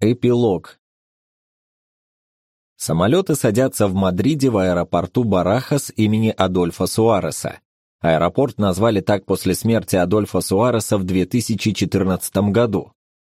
Эпилог. Самолеты садятся в Мадриде в аэропорту Барахас имени Адольфа Суареса. Аэропорт назвали так после смерти Адольфа Суареса в 2014 году.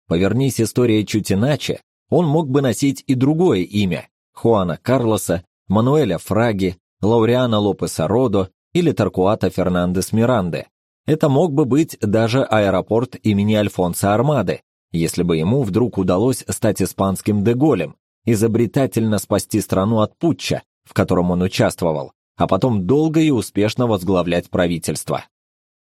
Повернись история чуть иначе, он мог бы носить и другое имя – Хуана Карлоса, Мануэля Фраги, Лауриана Лопеса Родо или Таркуата Фернандес Миранде. Это мог бы быть даже аэропорт имени Альфонса Армады, если бы ему вдруг удалось стать испанским Деголем, изобретательно спасти страну от путча, в котором он участвовал, а потом долго и успешно возглавлять правительство.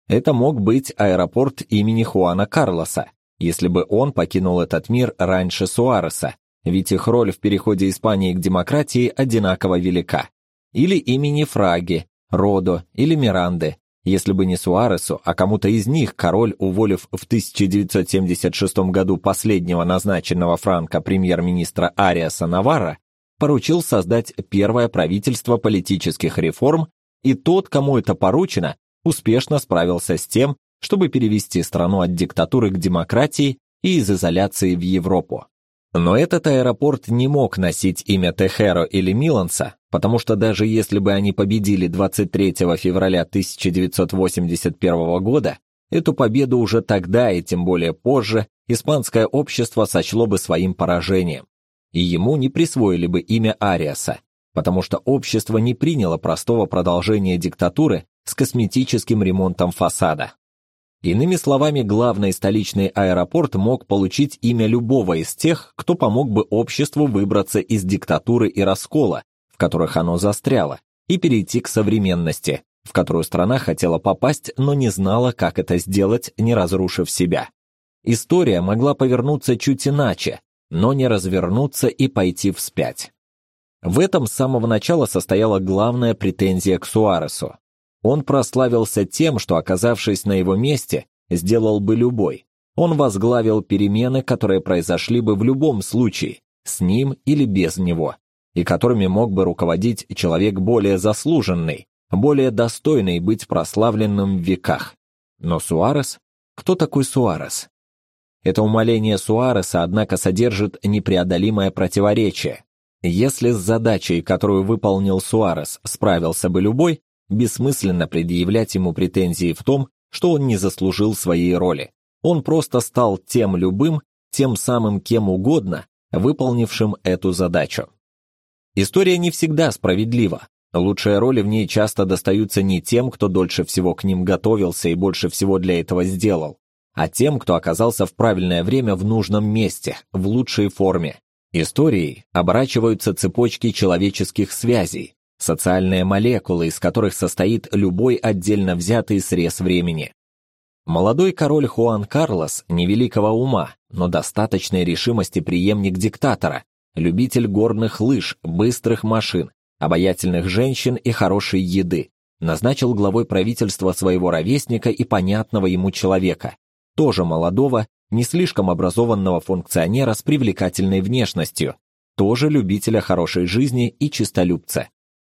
Это мог быть аэропорт имени Хуана Карлоса, если бы он покинул этот мир раньше Суареса, ведь их роль в переходе Испании к демократии одинаково велика. Или имени Фраги, Родо или Миранды, если бы не Суаресу, а кому-то из них король, уволив в 1976 году последнего назначенного Франко премьер-министра Ариаса Наварра, поручил создать первое правительство политических реформ, и тот, кому это поручено, успешно справился с тем, чтобы перевести страну от диктатуры к демократии и из изоляции в Европу. Но этот аэропорт не мог носить имя Техеро или Миланса, потому что даже если бы они победили 23 февраля 1981 года, эту победу уже тогда и тем более позже испанское общество сочло бы своим поражением, и ему не присвоили бы имя Ариаса, потому что общество не приняло простого продолжения диктатуры с косметическим ремонтом фасада. Иными словами, главный столичный аэропорт мог получить имя любого из тех, кто помог бы обществу выбраться из диктатуры и раскола, которых оно застряло, и перейти к современности, в которую страна хотела попасть, но не знала, как это сделать, не разрушив себя. История могла повернуться чуть иначе, но не развернуться и пойти вспять. В этом с самого начала состояла главная претензия к Суаресу. Он прославился тем, что, оказавшись на его месте, сделал бы любой. Он возглавил перемены, которые произошли бы в любом случае, с ним или без него, и которыми мог бы руководить человек более заслуженный, более достойный быть прославленным в веках. Но Суарес? Кто такой Суарес? Это умоление Суареса, однако, содержит непреодолимое противоречие. Если с задачей, которую выполнил Суарес, справился бы любой, Бессмысленно предъявлять ему претензии в том, что он не заслужил своей роли. Он просто стал тем любым, тем самым кем угодно, выполнившим эту задачу. История не всегда справедлива. Лучшие роли в ней часто достаются не тем, кто дольше всего к ним готовился и больше всего для этого сделал, а тем, кто оказался в правильное время в нужном месте, в лучшей форме. Историей оборачиваются цепочки человеческих связей, социальные молекулы, из которых состоит любой отдельно взятый срез времени. Молодой король Хуан Карлос невеликого ума, но достаточной решимости преемник диктатора, любитель горных лыж, быстрых машин, обаятельных женщин и хорошей еды, назначил главой правительства своего ровесника и понятного ему человека, тоже молодого, не слишком образованного функционера с привлекательной внешностью, тоже любителя хорошей жизни и чистолюбца.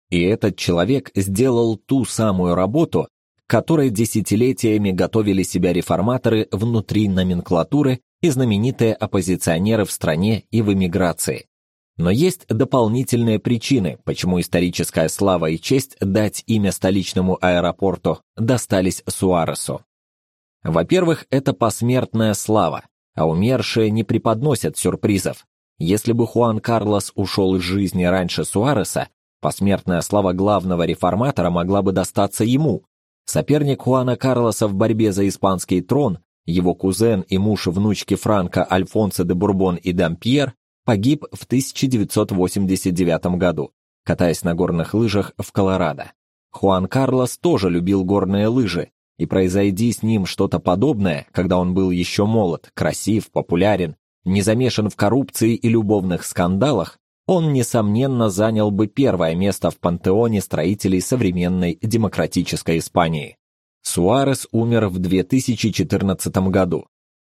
И этот человек сделал ту самую работу, которой десятилетиями готовили себя реформаторы внутри номенклатуры и знаменитые оппозиционеры в стране и в эмиграции. Но есть дополнительные причины, почему историческая слава и честь дать имя столичному аэропорту достались Суаресу. Во-первых, это посмертная слава, а умершие не преподносят сюрпризов. Если бы Хуан Карлос ушел из жизни раньше Суареса, Посмертная слава главного реформатора могла бы достаться ему. Соперник Хуана Карлоса в борьбе за испанский трон, его кузен и муж внучки Франка Альфонсо де Бурбон и Дампьер, погиб в 1989 году, катаясь на горных лыжах в Колорадо. Хуан Карлос тоже любил горные лыжи, и произойди с ним что-то подобное, когда он был еще молод, красив, популярен, не замешан в коррупции и любовных скандалах, он, несомненно, занял бы первое место в пантеоне строителей современной демократической Испании. Суарес умер в 2014 году.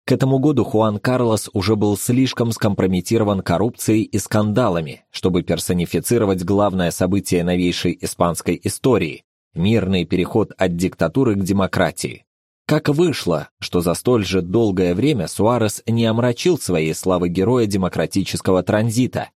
К этому году Хуан Карлос уже был слишком скомпрометирован коррупцией и скандалами, чтобы персонифицировать главное событие новейшей испанской истории – мирный переход от диктатуры к демократии. Как вышло, что за столь же долгое время Суарес не омрачил своей славы героя демократического транзита?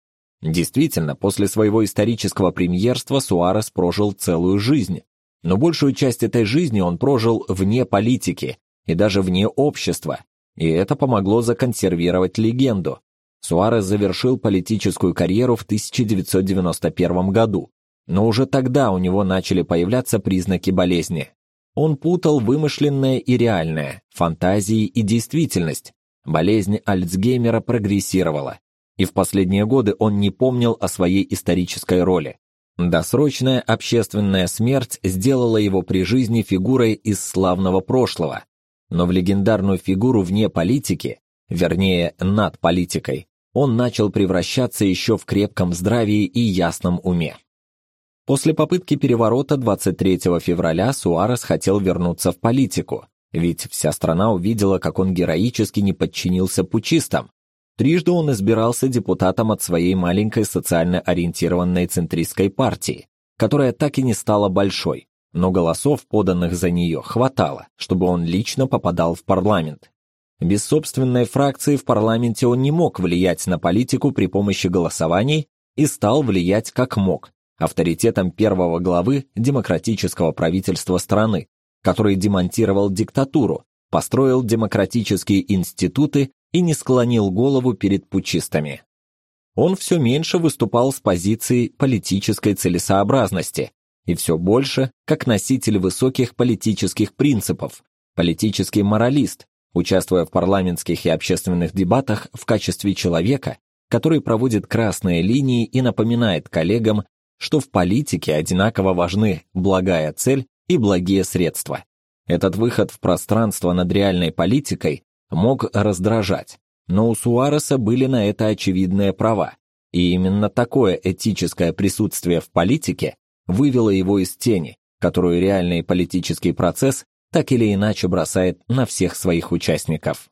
Действительно, после своего исторического премьерства Суарес прожил целую жизнь, но большую часть этой жизни он прожил вне политики и даже вне общества, и это помогло законсервировать легенду. Суарес завершил политическую карьеру в 1991 году, но уже тогда у него начали появляться признаки болезни. Он путал вымышленное и реальное, фантазии и действительность. Болезнь Альцгеймера прогрессировала, и в последние годы он не помнил о своей исторической роли. Досрочная общественная смерть сделала его при жизни фигурой из славного прошлого, но в легендарную фигуру вне политики, вернее, над политикой, он начал превращаться еще в крепком здравии и ясном уме. После попытки переворота 23 февраля Суарес хотел вернуться в политику, ведь вся страна увидела, как он героически не подчинился путчистам. Трижды он избирался депутатом от своей маленькой социально ориентированной центристской партии, которая так и не стала большой, но голосов, поданных за нее, хватало, чтобы он лично попадал в парламент. Без собственной фракции в парламенте он не мог влиять на политику при помощи голосований и стал влиять как мог, авторитетом первого главы демократического правительства страны, который демонтировал диктатуру, построил демократические институты и не склонил голову перед путчистами. Он все меньше выступал с позиции политической целесообразности и все больше как носитель высоких политических принципов, политический моралист, участвуя в парламентских и общественных дебатах в качестве человека, который проводит красные линии и напоминает коллегам что в политике одинаково важны благая цель и благие средства. Этот выход в пространство над реальной политикой мог раздражать, но у Суареса были на это очевидные права, и именно такое этическое присутствие в политике вывело его из тени, которую реальный политический процесс так или иначе бросает на всех своих участников.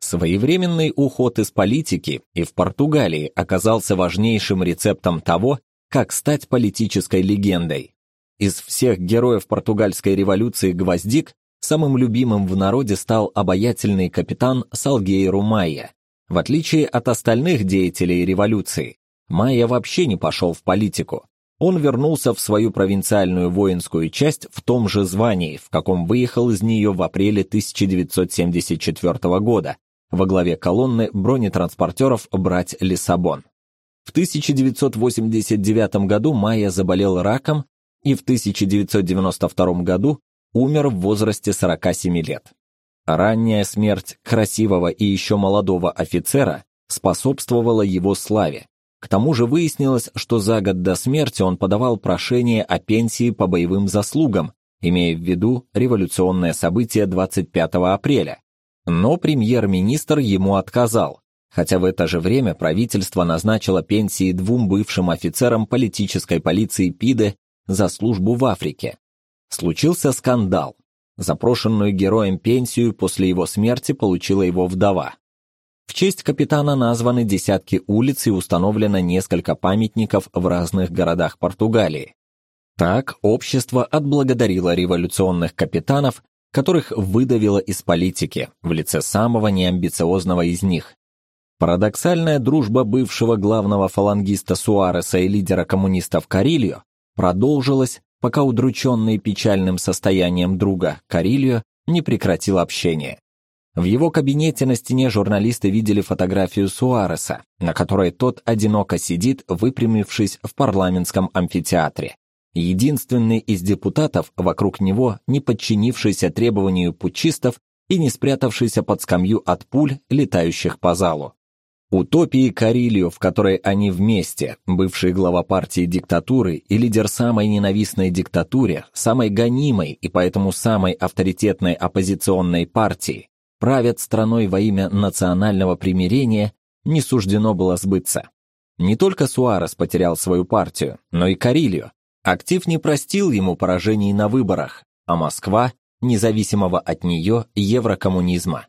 Своевременный уход из политики и в Португалии оказался важнейшим рецептом того, как стать политической легендой. Из всех героев португальской революции Гвоздик самым любимым в народе стал обаятельный капитан Салгейру Майя. В отличие от остальных деятелей революции, Майя вообще не пошел в политику. Он вернулся в свою провинциальную воинскую часть в том же звании, в каком выехал из нее в апреле 1974 года, во главе колонны бронетранспортеров «Брать Лиссабон». В 1989 году Майя заболел раком и в 1992 году умер в возрасте 47 лет. Ранняя смерть красивого и еще молодого офицера способствовала его славе. К тому же выяснилось, что за год до смерти он подавал прошение о пенсии по боевым заслугам, имея в виду революционное событие 25 апреля. Но премьер-министр ему отказал, хотя в это же время правительство назначило пенсии двум бывшим офицерам политической полиции ПИДы за службу в Африке. Случился скандал. Запрошенную героем пенсию после его смерти получила его вдова. В честь капитана названы десятки улиц и установлено несколько памятников в разных городах Португалии. Так общество отблагодарило революционных капитанов, которых выдавило из политики в лице самого неамбициозного из них Парадоксальная дружба бывшего главного фалангиста Суареса и лидера коммунистов Карильо продолжилась, пока удрученный печальным состоянием друга Карильо не прекратил общение. В его кабинете на стене журналисты видели фотографию Суареса, на которой тот одиноко сидит, выпрямившись в парламентском амфитеатре. Единственный из депутатов вокруг него, не подчинившийся требованию путчистов и не спрятавшийся под скамью от пуль, летающих по залу. Утопии Карилью, в которой они вместе, бывший глава партии диктатуры и лидер самой ненавистной диктатуре, самой гонимой и поэтому самой авторитетной оппозиционной партии, правят страной во имя национального примирения, не суждено было сбыться. Не только Суарес потерял свою партию, но и Карилью. Актив не простил ему поражений на выборах, а Москва – независимого от нее еврокоммунизма.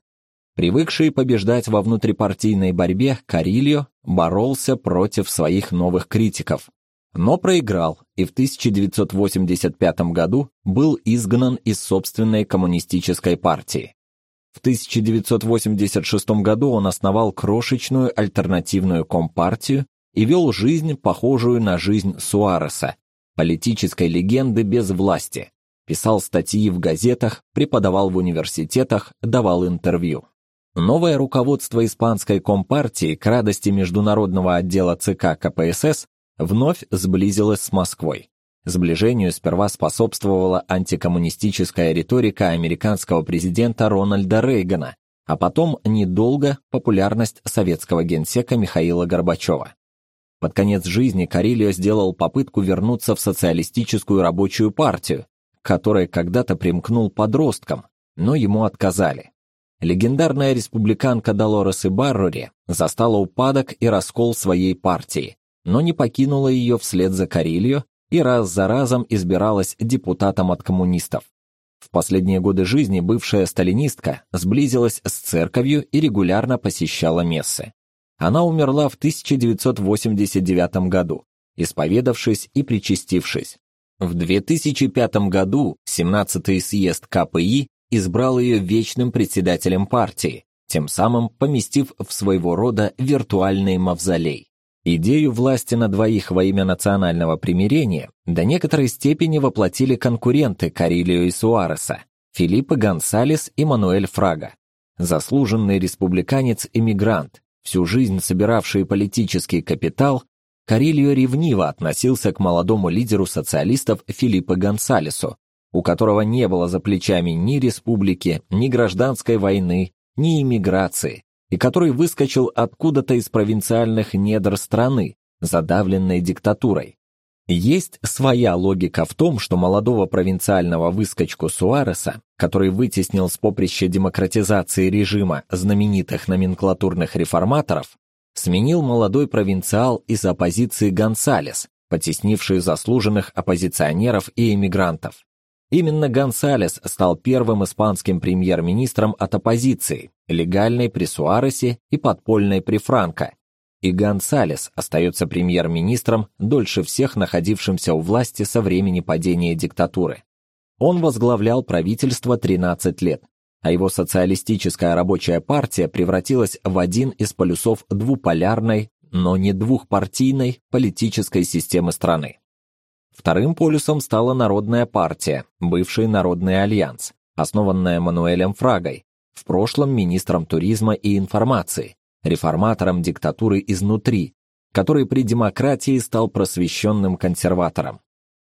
Привыкший побеждать во внутрипартийной борьбе, Карильо боролся против своих новых критиков. но проиграл и в 1985 году был изгнан из собственной коммунистической партии. В 1986 году он основал крошечную альтернативную компартию и вел жизнь, похожую на жизнь Суареса, политической легенды без власти. Писал статьи в газетах, преподавал в университетах, давал интервью. Новое руководство испанской компартии к радости международного отдела ЦК КПСС вновь сблизилось с Москвой. Сближению сперва способствовала антикоммунистическая риторика американского президента Рональда Рейгана, а потом недолго популярность советского генсека Михаила Горбачева. Под конец жизни Карелио сделал попытку вернуться в социалистическую рабочую партию, к которой когда-то примкнул подростком, но ему отказали. Легендарная республиканка Долорес Ибаррури застала упадок и раскол своей партии, но не покинула ее вслед за Карелио и раз за разом избиралась депутатом от коммунистов. В последние годы жизни бывшая сталинистка сблизилась с церковью и регулярно посещала мессы. Она умерла в 1989 году, исповедавшись и причастившись. В 2005 году 17-й съезд КПИ избрал ее вечным председателем партии, тем самым поместив в своего рода виртуальный мавзолей. Идею власти на двоих во имя национального примирения до некоторой степени воплотили конкуренты Карилио и Суареса, Филиппо Гонсалес и Мануэль Фрага. Заслуженный республиканец-эмигрант, всю жизнь собиравший политический капитал, Карильо ревниво относился к молодому лидеру социалистов Филиппо Гонсалесу, у которого не было за плечами ни республики, ни гражданской войны, ни иммиграции, и который выскочил откуда-то из провинциальных недр страны, задавленной диктатурой. Есть своя логика в том, что молодого провинциального выскочку Суареса, который вытеснил с поприща демократизации режима знаменитых номенклатурных реформаторов, сменил молодой провинциал из оппозиции Гонсалес, потеснивший заслуженных оппозиционеров и эмигрантов. Именно Гонсалес стал первым испанским премьер-министром от оппозиции, легальной при Суаресе и подпольной при Франко. И Гонсалес остается премьер-министром, дольше всех находившимся у власти со времени падения диктатуры. Он возглавлял правительство 13 лет, а его социалистическая рабочая партия превратилась в один из полюсов двуполярной, но не двухпартийной политической системы страны. Вторым полюсом стала Народная партия, бывший Народный альянс, основанная Мануэлем Фрагой, в прошлом министром туризма и информации, реформатором диктатуры изнутри, который при демократии стал просвещенным консерватором.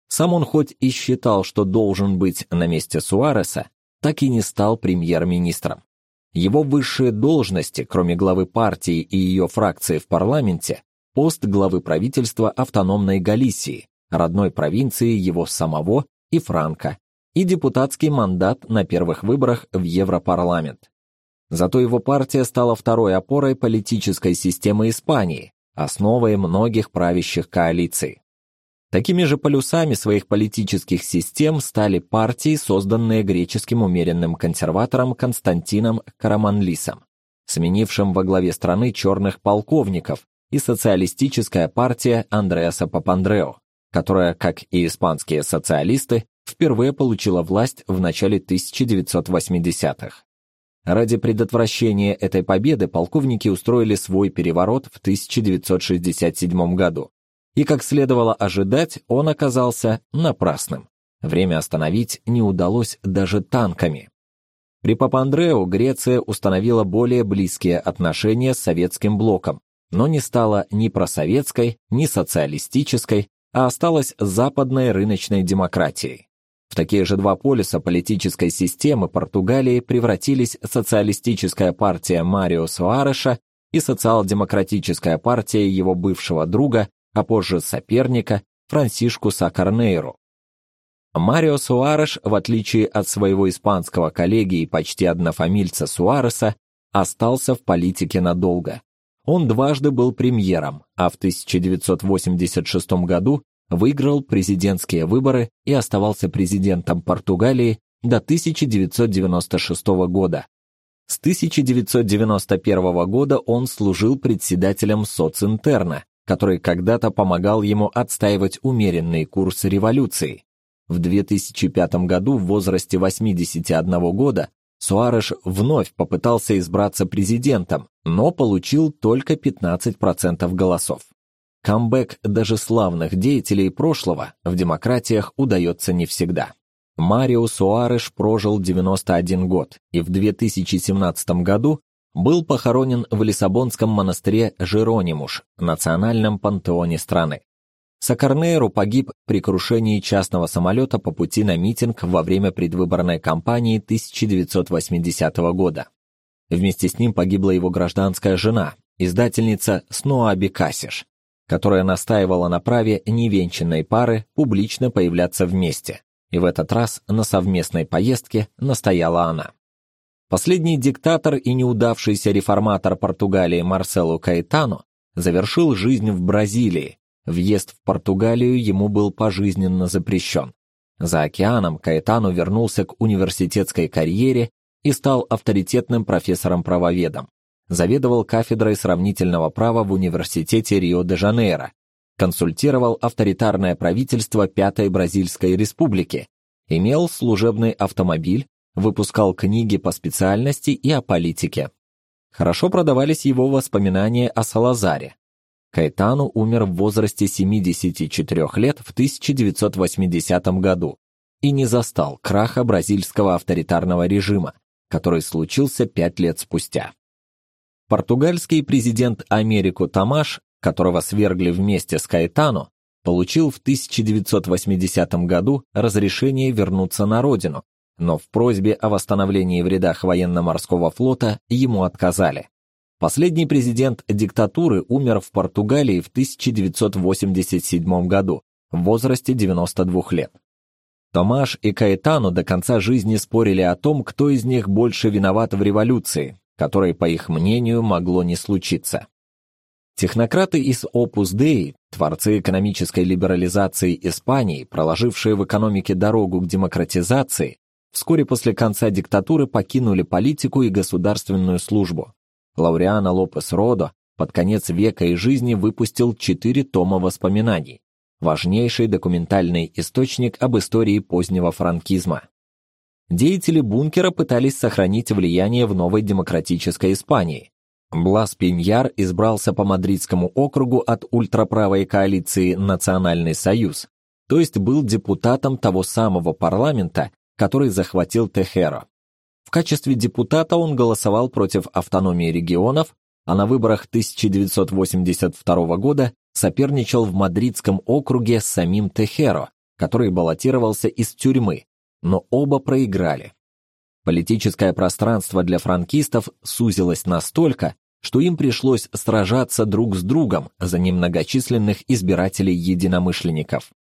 Сам он хоть и считал, что должен быть на месте Суареса, так и не стал премьер-министром. Его высшие должности, кроме главы партии и ее фракции в парламенте, пост главы правительства автономной Галисии, родной провинции его самого и Франка, и депутатский мандат на первых выборах в Европарламент. Зато его партия стала второй опорой политической системы Испании, основой многих правящих коалиций. Такими же полюсами своих политических систем стали партии, созданные греческим умеренным консерватором Константином Караманлисом, сменившим во главе страны черных полковников, и социалистическая партия Андреаса Папандрео, которая, как и испанские социалисты, впервые получила власть в начале 1980-х. Ради предотвращения этой победы полковники устроили свой переворот в 1967 году. И как следовало ожидать, он оказался напрасным. Время остановить не удалось даже танками. При Папандреу Греция установила более близкие отношения с советским блоком, но не стала ни просоветской, ни социалистической, а осталась западной рыночной демократией. В такие же два полюса политической системы Португалии превратились социалистическая партия Марио Суареша и социал-демократическая партия его бывшего друга, а позже соперника, Франсишку Сакарнейру. Марио Суареш, в отличие от своего испанского коллеги и почти однофамильца Суареса, остался в политике надолго. Он дважды был премьером, а в 1986 году выиграл президентские выборы и оставался президентом Португалии до 1996 года. С 1991 года он служил председателем Социнтерна, который когда-то помогал ему отстаивать умеренный курс революции. В 2005 году в возрасте 81 года Суареш вновь попытался избраться президентом, но получил только 15% голосов. Камбэк даже славных деятелей прошлого в демократиях удается не всегда. Марио Суареш прожил 91 год и в 2017 году был похоронен в Лиссабонском монастыре Жеронимуш, национальном пантеоне страны. Сакарнейру погиб при крушении частного самолета по пути на митинг во время предвыборной кампании 1980 года. Вместе с ним погибла его гражданская жена, издательница Сноаби Касиш, которая настаивала на праве невенчанной пары публично появляться вместе. И в этот раз на совместной поездке настояла она. Последний диктатор и неудавшийся реформатор Португалии Марселу Каэтано завершил жизнь в Бразилии, Въезд в Португалию ему был пожизненно запрещен. За океаном Каэтану вернулся к университетской карьере и стал авторитетным профессором-правоведом. Заведовал кафедрой сравнительного права в университете Рио-де-Жанейро, консультировал авторитарное правительство Пятой Бразильской Республики, имел служебный автомобиль, выпускал книги по специальности и о политике. Хорошо продавались его воспоминания о Салазаре, Кайтану умер в возрасте 74 лет в 1980 году и не застал краха бразильского авторитарного режима, который случился пять лет спустя. Португальский президент Америку Тамаш, которого свергли вместе с Кайтану, получил в 1980 году разрешение вернуться на родину, но в просьбе о восстановлении в рядах военно-морского флота ему отказали. Последний президент диктатуры умер в Португалии в 1987 году в возрасте 92 лет. Томаш и Каэтану до конца жизни спорили о том, кто из них больше виноват в революции, которой, по их мнению, могло не случиться. Технократы из Opus Dei, творцы экономической либерализации Испании, проложившие в экономике дорогу к демократизации, вскоре после конца диктатуры покинули политику и государственную службу. Лауриано Лопес Родо под конец века и жизни выпустил четыре тома воспоминаний, важнейший документальный источник об истории позднего франкизма. Деятели бункера пытались сохранить влияние в новой демократической Испании. Блас Пиньяр избрался по Мадридскому округу от ультраправой коалиции Национальный союз, то есть был депутатом того самого парламента, который захватил Техеро. В качестве депутата он голосовал против автономии регионов, а на выборах 1982 года соперничал в Мадридском округе с самим Техеро, который баллотировался из тюрьмы, но оба проиграли. Политическое пространство для франкистов сузилось настолько, что им пришлось сражаться друг с другом за немногочисленных избирателей-единомышленников.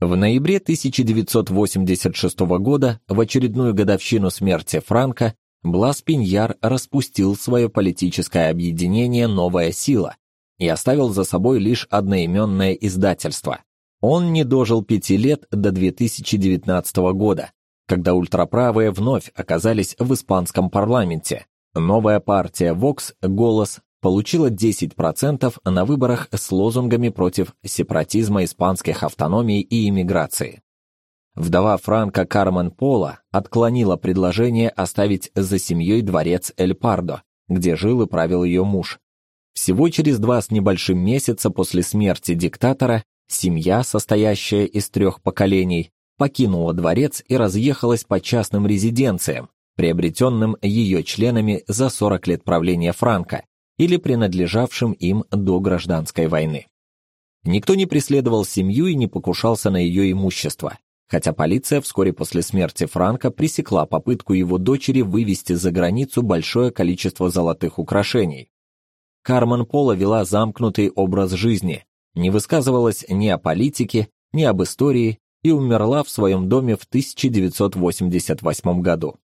В ноябре 1986 года, в очередную годовщину смерти Франка, Блас Пиньяр распустил свое политическое объединение «Новая сила» и оставил за собой лишь одноименное издательство. Он не дожил пяти лет до 2019 года, когда ультраправые вновь оказались в испанском парламенте. Новая партия Vox «Голос» получила 10% на выборах с лозунгами против сепаратизма испанских автономий и иммиграции. Вдова Франка Кармен Пола отклонила предложение оставить за семьей дворец Эль Пардо, где жил и правил ее муж. Всего через два с небольшим месяца после смерти диктатора семья, состоящая из трех поколений, покинула дворец и разъехалась по частным резиденциям, приобретенным ее членами за 40 лет правления Франка, или принадлежавшим им до гражданской войны. Никто не преследовал семью и не покушался на ее имущество, хотя полиция вскоре после смерти Франка пресекла попытку его дочери вывести за границу большое количество золотых украшений. Кармен Пола вела замкнутый образ жизни, не высказывалась ни о политике, ни об истории и умерла в своем доме в 1988 году.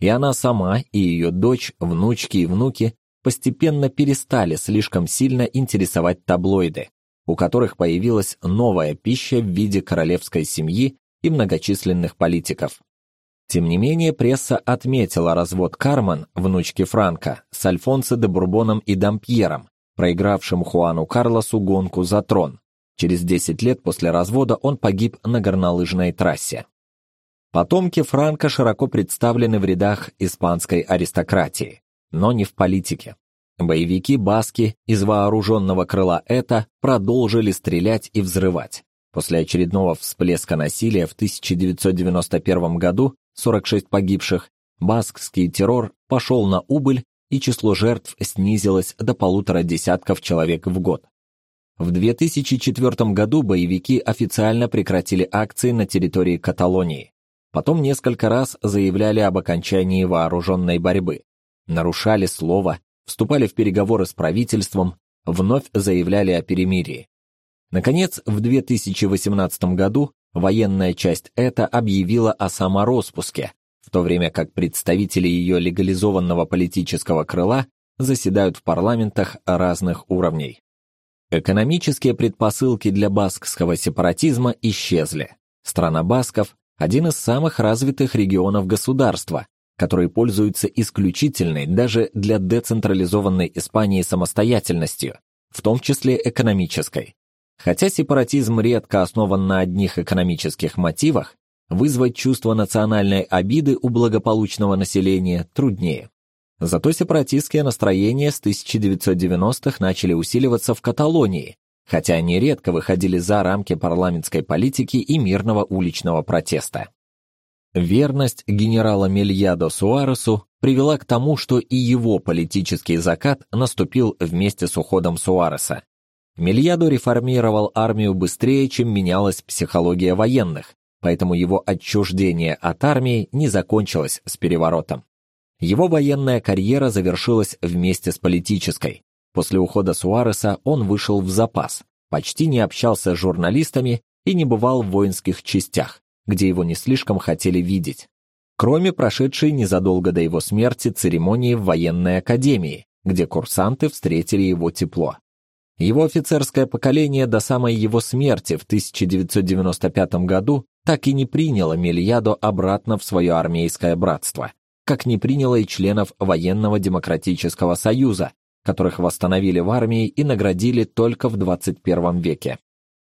И она сама, и ее дочь, внучки и внуки постепенно перестали слишком сильно интересовать таблоиды, у которых появилась новая пища в виде королевской семьи и многочисленных политиков. Тем не менее, пресса отметила развод Кармен, внучки Франка, с Альфонсо де Бурбоном и Дампьером, проигравшим Хуану Карлосу гонку за трон. Через 10 лет после развода он погиб на горнолыжной трассе. Потомки Франко широко представлены в рядах испанской аристократии, но не в политике. Боевики баски из вооруженного крыла ЭТА продолжили стрелять и взрывать. После очередного всплеска насилия в 1991 году 46 погибших, баскский террор пошел на убыль, и число жертв снизилось до полутора десятков человек в год. В 2004 году боевики официально прекратили акции на территории Каталонии. Потом несколько раз заявляли об окончании вооруженной борьбы, нарушали слово, вступали в переговоры с правительством, вновь заявляли о перемирии. Наконец, в 2018 году военная часть ЭТА объявила о самороспуске, в то время как представители ее легализованного политического крыла заседают в парламентах разных уровней. Экономические предпосылки для баскского сепаратизма исчезли. Страна басков один из самых развитых регионов государства, который пользуется исключительной даже для децентрализованной Испании самостоятельностью, в том числе экономической. Хотя сепаратизм редко основан на одних экономических мотивах, вызвать чувство национальной обиды у благополучного населения труднее. Зато сепаратистские настроения с 1990-х начали усиливаться в Каталонии, хотя они редко выходили за рамки парламентской политики и мирного уличного протеста. Верность генерала Мельядо Суаресу привела к тому, что и его политический закат наступил вместе с уходом Суареса. Мельядо реформировал армию быстрее, чем менялась психология военных, поэтому его отчуждение от армии не закончилось с переворотом. Его военная карьера завершилась вместе с политической. После ухода Суареса он вышел в запас, почти не общался с журналистами и не бывал в воинских частях, где его не слишком хотели видеть. Кроме прошедшей незадолго до его смерти церемонии в военной академии, где курсанты встретили его тепло. Его офицерское поколение до самой его смерти в 1995 году так и не приняло Мельядо обратно в свое армейское братство, как не приняло и членов военного демократического союза, которых восстановили в армии и наградили только в 21 веке.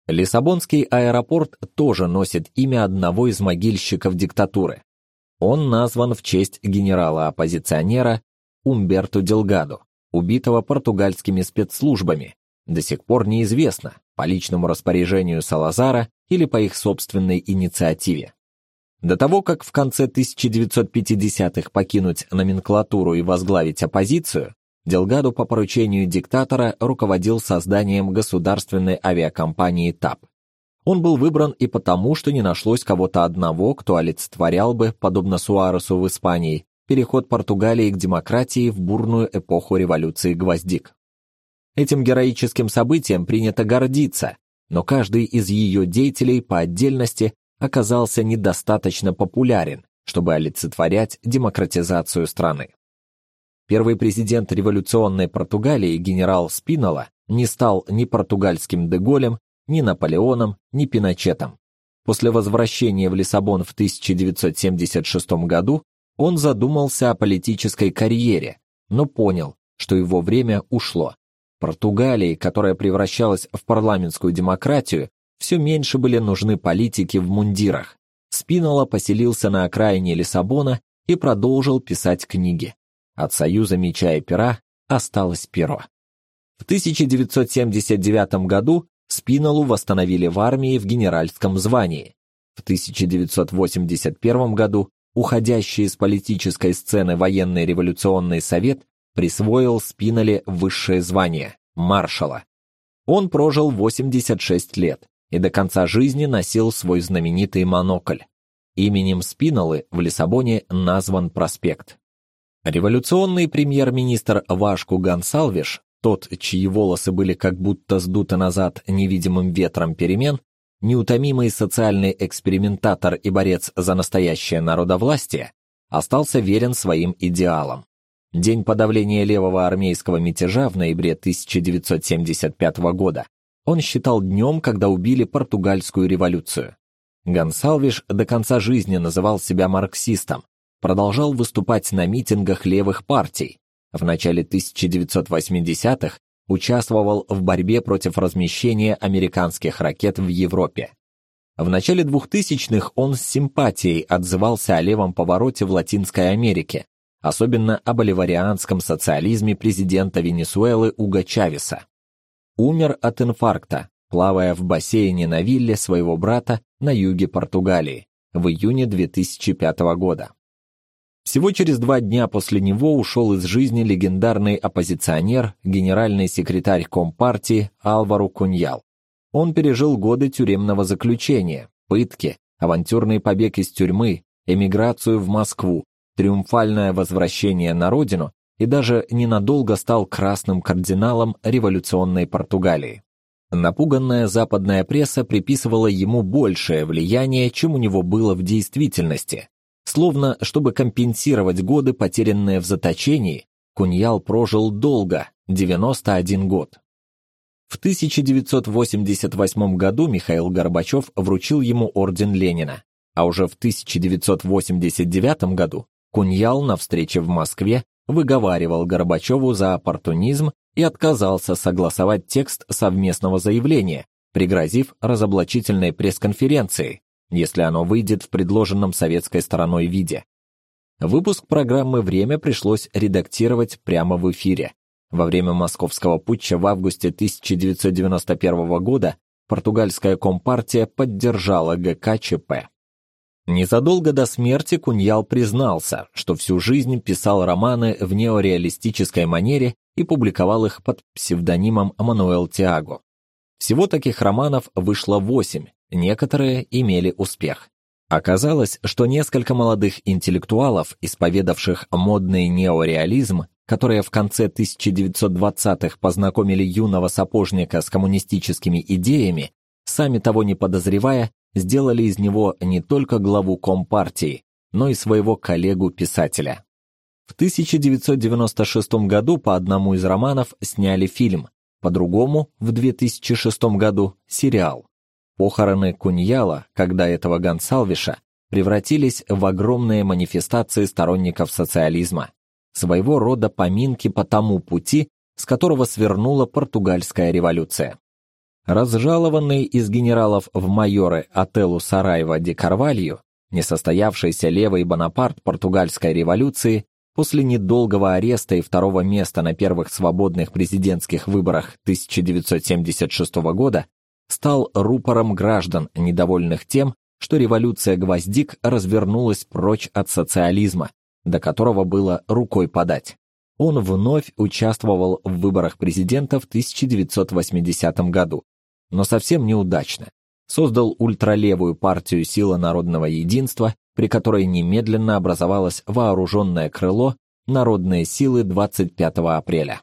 Лиссабонский аэропорт тоже носит имя одного из могильщиков диктатуры. Он назван в честь генерала-оппозиционера Умберто Делгадо, убитого португальскими спецслужбами. До сих пор неизвестно, по личному распоряжению Салазара или по их собственной инициативе. До того, как в конце 1950-х покинуть номенклатуру и возглавить оппозицию, Делгадо по поручению диктатора руководил созданием государственной авиакомпании ТАП. Он был выбран и потому, что не нашлось кого-то одного, кто олицетворял бы, подобно Суаресу в Испании, переход Португалии к демократии в бурную эпоху революции гвоздик. Этим героическим событием принято гордиться, но каждый из ее деятелей по отдельности оказался недостаточно популярен, чтобы олицетворять демократизацию страны. Первый президент революционной Португалии генерал Спинола не стал ни португальским Деголем, ни Наполеоном, ни Пиночетом. После возвращения в Лиссабон в 1976 году он задумался о политической карьере, но понял, что его время ушло. Португалии, которая превращалась в парламентскую демократию, все меньше были нужны политики в мундирах. Спинола поселился на окраине Лиссабона и продолжил писать книги. От союза меча и пера осталось перо. В 1979 году Спинолу восстановили в армии в генеральском звании. В 1981 году уходящий из политической сцены военный революционный совет присвоил Спиноле высшее звание маршала. Он прожил 86 лет и до конца жизни носил свой знаменитый монокль. Именем Спинолы в Лиссабоне назван проспект. Революционный премьер-министр Вашку Гонсалвиш, тот, чьи волосы были как будто сдуты назад невидимым ветром перемен, неутомимый социальный экспериментатор и борец за настоящее народовластие, остался верен своим идеалам. День подавления левого армейского мятежа в ноябре 1975 года он считал днем, когда убили португальскую революцию. Гонсалвиш до конца жизни называл себя марксистом, продолжал выступать на митингах левых партий. В начале 1980-х участвовал в борьбе против размещения американских ракет в Европе. В начале 2000-х он с симпатией отзывался о левом повороте в Латинской Америке, особенно о боливарианском социализме президента Венесуэлы Уго Чавеса. Умер от инфаркта, плавая в бассейне на вилле своего брата на юге Португалии в июне 2005 года. Всего через два дня после него ушел из жизни легендарный оппозиционер, генеральный секретарь Компартии Алваро Куньял. Он пережил годы тюремного заключения, пытки, авантюрный побег из тюрьмы, эмиграцию в Москву, триумфальное возвращение на родину и даже ненадолго стал красным кардиналом революционной Португалии. Напуганная западная пресса приписывала ему большее влияние, чем у него было в действительности. Словно, чтобы компенсировать годы, потерянные в заточении, Куньял прожил долго, 91 год. В 1988 году Михаил Горбачев вручил ему орден Ленина, а уже в 1989 году Куньял на встрече в Москве выговаривал Горбачеву за оппортунизм и отказался согласовать текст совместного заявления, пригрозив разоблачительной пресс-конференцией, если оно выйдет в предложенном советской стороной виде. Выпуск программы «Время» пришлось редактировать прямо в эфире. Во время московского путча в августе 1991 года португальская компартия поддержала ГКЧП. Незадолго до смерти Куньял признался, что всю жизнь писал романы в неореалистической манере и публиковал их под псевдонимом Мануэл Тиаго. Всего таких романов вышло восемь, некоторые имели успех. Оказалось, что несколько молодых интеллектуалов, исповедавших модный неореализм, которые в конце 1920-х познакомили юного сапожника с коммунистическими идеями, сами того не подозревая, сделали из него не только главу компартии, но и своего коллегу-писателя. В 1996 году по одному из романов сняли фильм, по другому в 2006 году сериал. Похороны Куньяла, когда этого Гонсалвиша, превратились в огромные манифестации сторонников социализма, своего рода поминки по тому пути, с которого свернула португальская революция. Разжалованный из генералов в майоры Ателу Сараева де Карвалью, несостоявшийся левый Бонапарт португальской революции, после недолгого ареста и второго места на первых свободных президентских выборах 1976 года, стал рупором граждан, недовольных тем, что революция гвоздик развернулась прочь от социализма, до которого было рукой подать. Он вновь участвовал в выборах президента в 1980 году, но совсем неудачно. Создал ультралевую партию Сила народного единства, при которой немедленно образовалось вооруженное крыло Народные силы 25 апреля.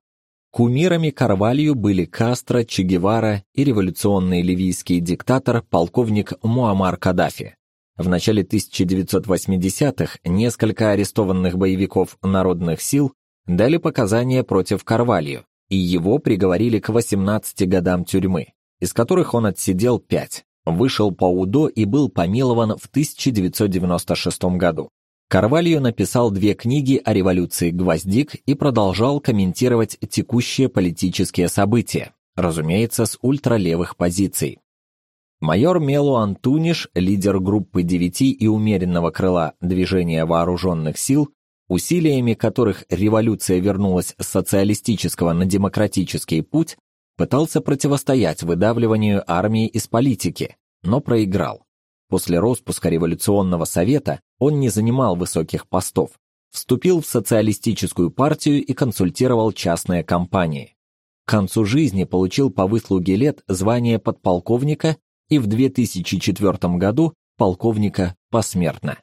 Кумирами Карвалью были Кастро, Че Гевара и революционный ливийский диктатор полковник Муаммар Каддафи. В начале 1980-х несколько арестованных боевиков народных сил дали показания против Карвалью, и его приговорили к 18 годам тюрьмы из которых он отсидел пять, вышел по УДО и был помилован в 1996 году. Карвальо написал две книги о революции Гвоздик и продолжал комментировать текущие политические события, разумеется, с ультралевых позиций. Майор Мелу Антуниш, лидер группы девяти и умеренного крыла движения вооруженных сил, усилиями которых революция вернулась с социалистического на демократический путь, пытался противостоять выдавливанию армии из политики, но проиграл. После распуска революционного совета он не занимал высоких постов, вступил в социалистическую партию и консультировал частные компании. К концу жизни получил по выслуге лет звание подполковника и в 2004 году полковника посмертно.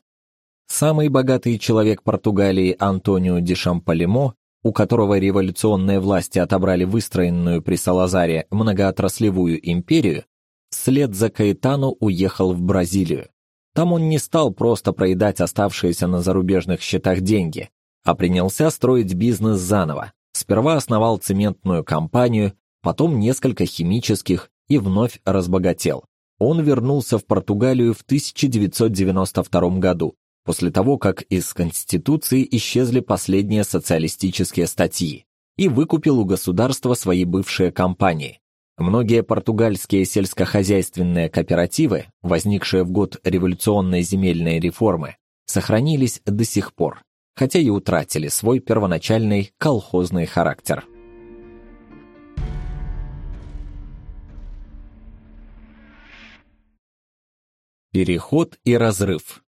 Самый богатый человек Португалии Антонио де Шампалимо у которого революционные власти отобрали выстроенную при Салазаре многоотраслевую империю, вслед за Каэтану уехал в Бразилию. Там он не стал просто проедать оставшиеся на зарубежных счетах деньги, а принялся строить бизнес заново. Сперва основал цементную компанию, потом несколько химических и вновь разбогател. Он вернулся в Португалию в 1992 году, после того, как из Конституции исчезли последние социалистические статьи. и выкупил у государства свои бывшие компании. Многие португальские сельскохозяйственные кооперативы, возникшие в год революционной земельной реформы, сохранились до сих пор, хотя и утратили свой первоначальный колхозный характер. Переход и разрыв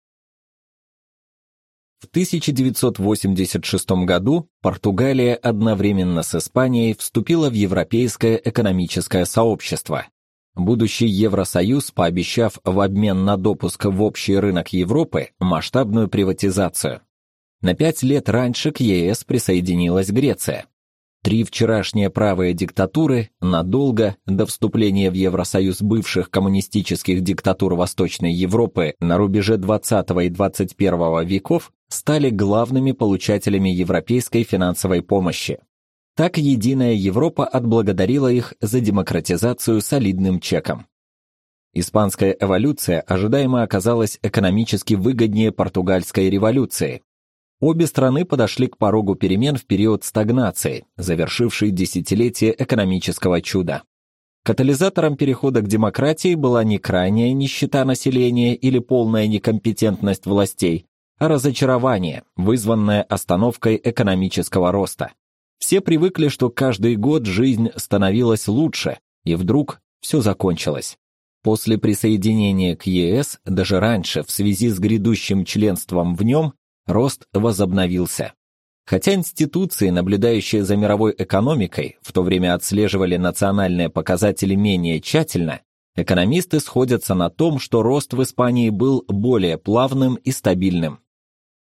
в 1986 году Португалия одновременно с Испанией вступила в Европейское экономическое сообщество. Будущий Евросоюз, пообещав в обмен на допуск в общий рынок Европы масштабную приватизацию. На пять лет раньше к ЕС присоединилась Греция. Три вчерашние правые диктатуры надолго до вступления в Евросоюз бывших коммунистических диктатур Восточной Европы на рубеже 20 и 21 веков стали главными получателями европейской финансовой помощи. Так единая Европа отблагодарила их за демократизацию солидным чеком. Испанская эволюция ожидаемо оказалась экономически выгоднее португальской революции, Обе страны подошли к порогу перемен в период стагнации, завершившей десятилетие экономического чуда. Катализатором перехода к демократии была не крайняя нищета населения или полная некомпетентность властей, разочарование, вызванное остановкой экономического роста. Все привыкли, что каждый год жизнь становилась лучше, и вдруг все закончилось. После присоединения к ЕС, даже раньше, в связи с грядущим членством в нем, рост возобновился. Хотя институции, наблюдающие за мировой экономикой, в то время отслеживали национальные показатели менее тщательно, экономисты сходятся на том, что рост в Испании был более плавным и стабильным.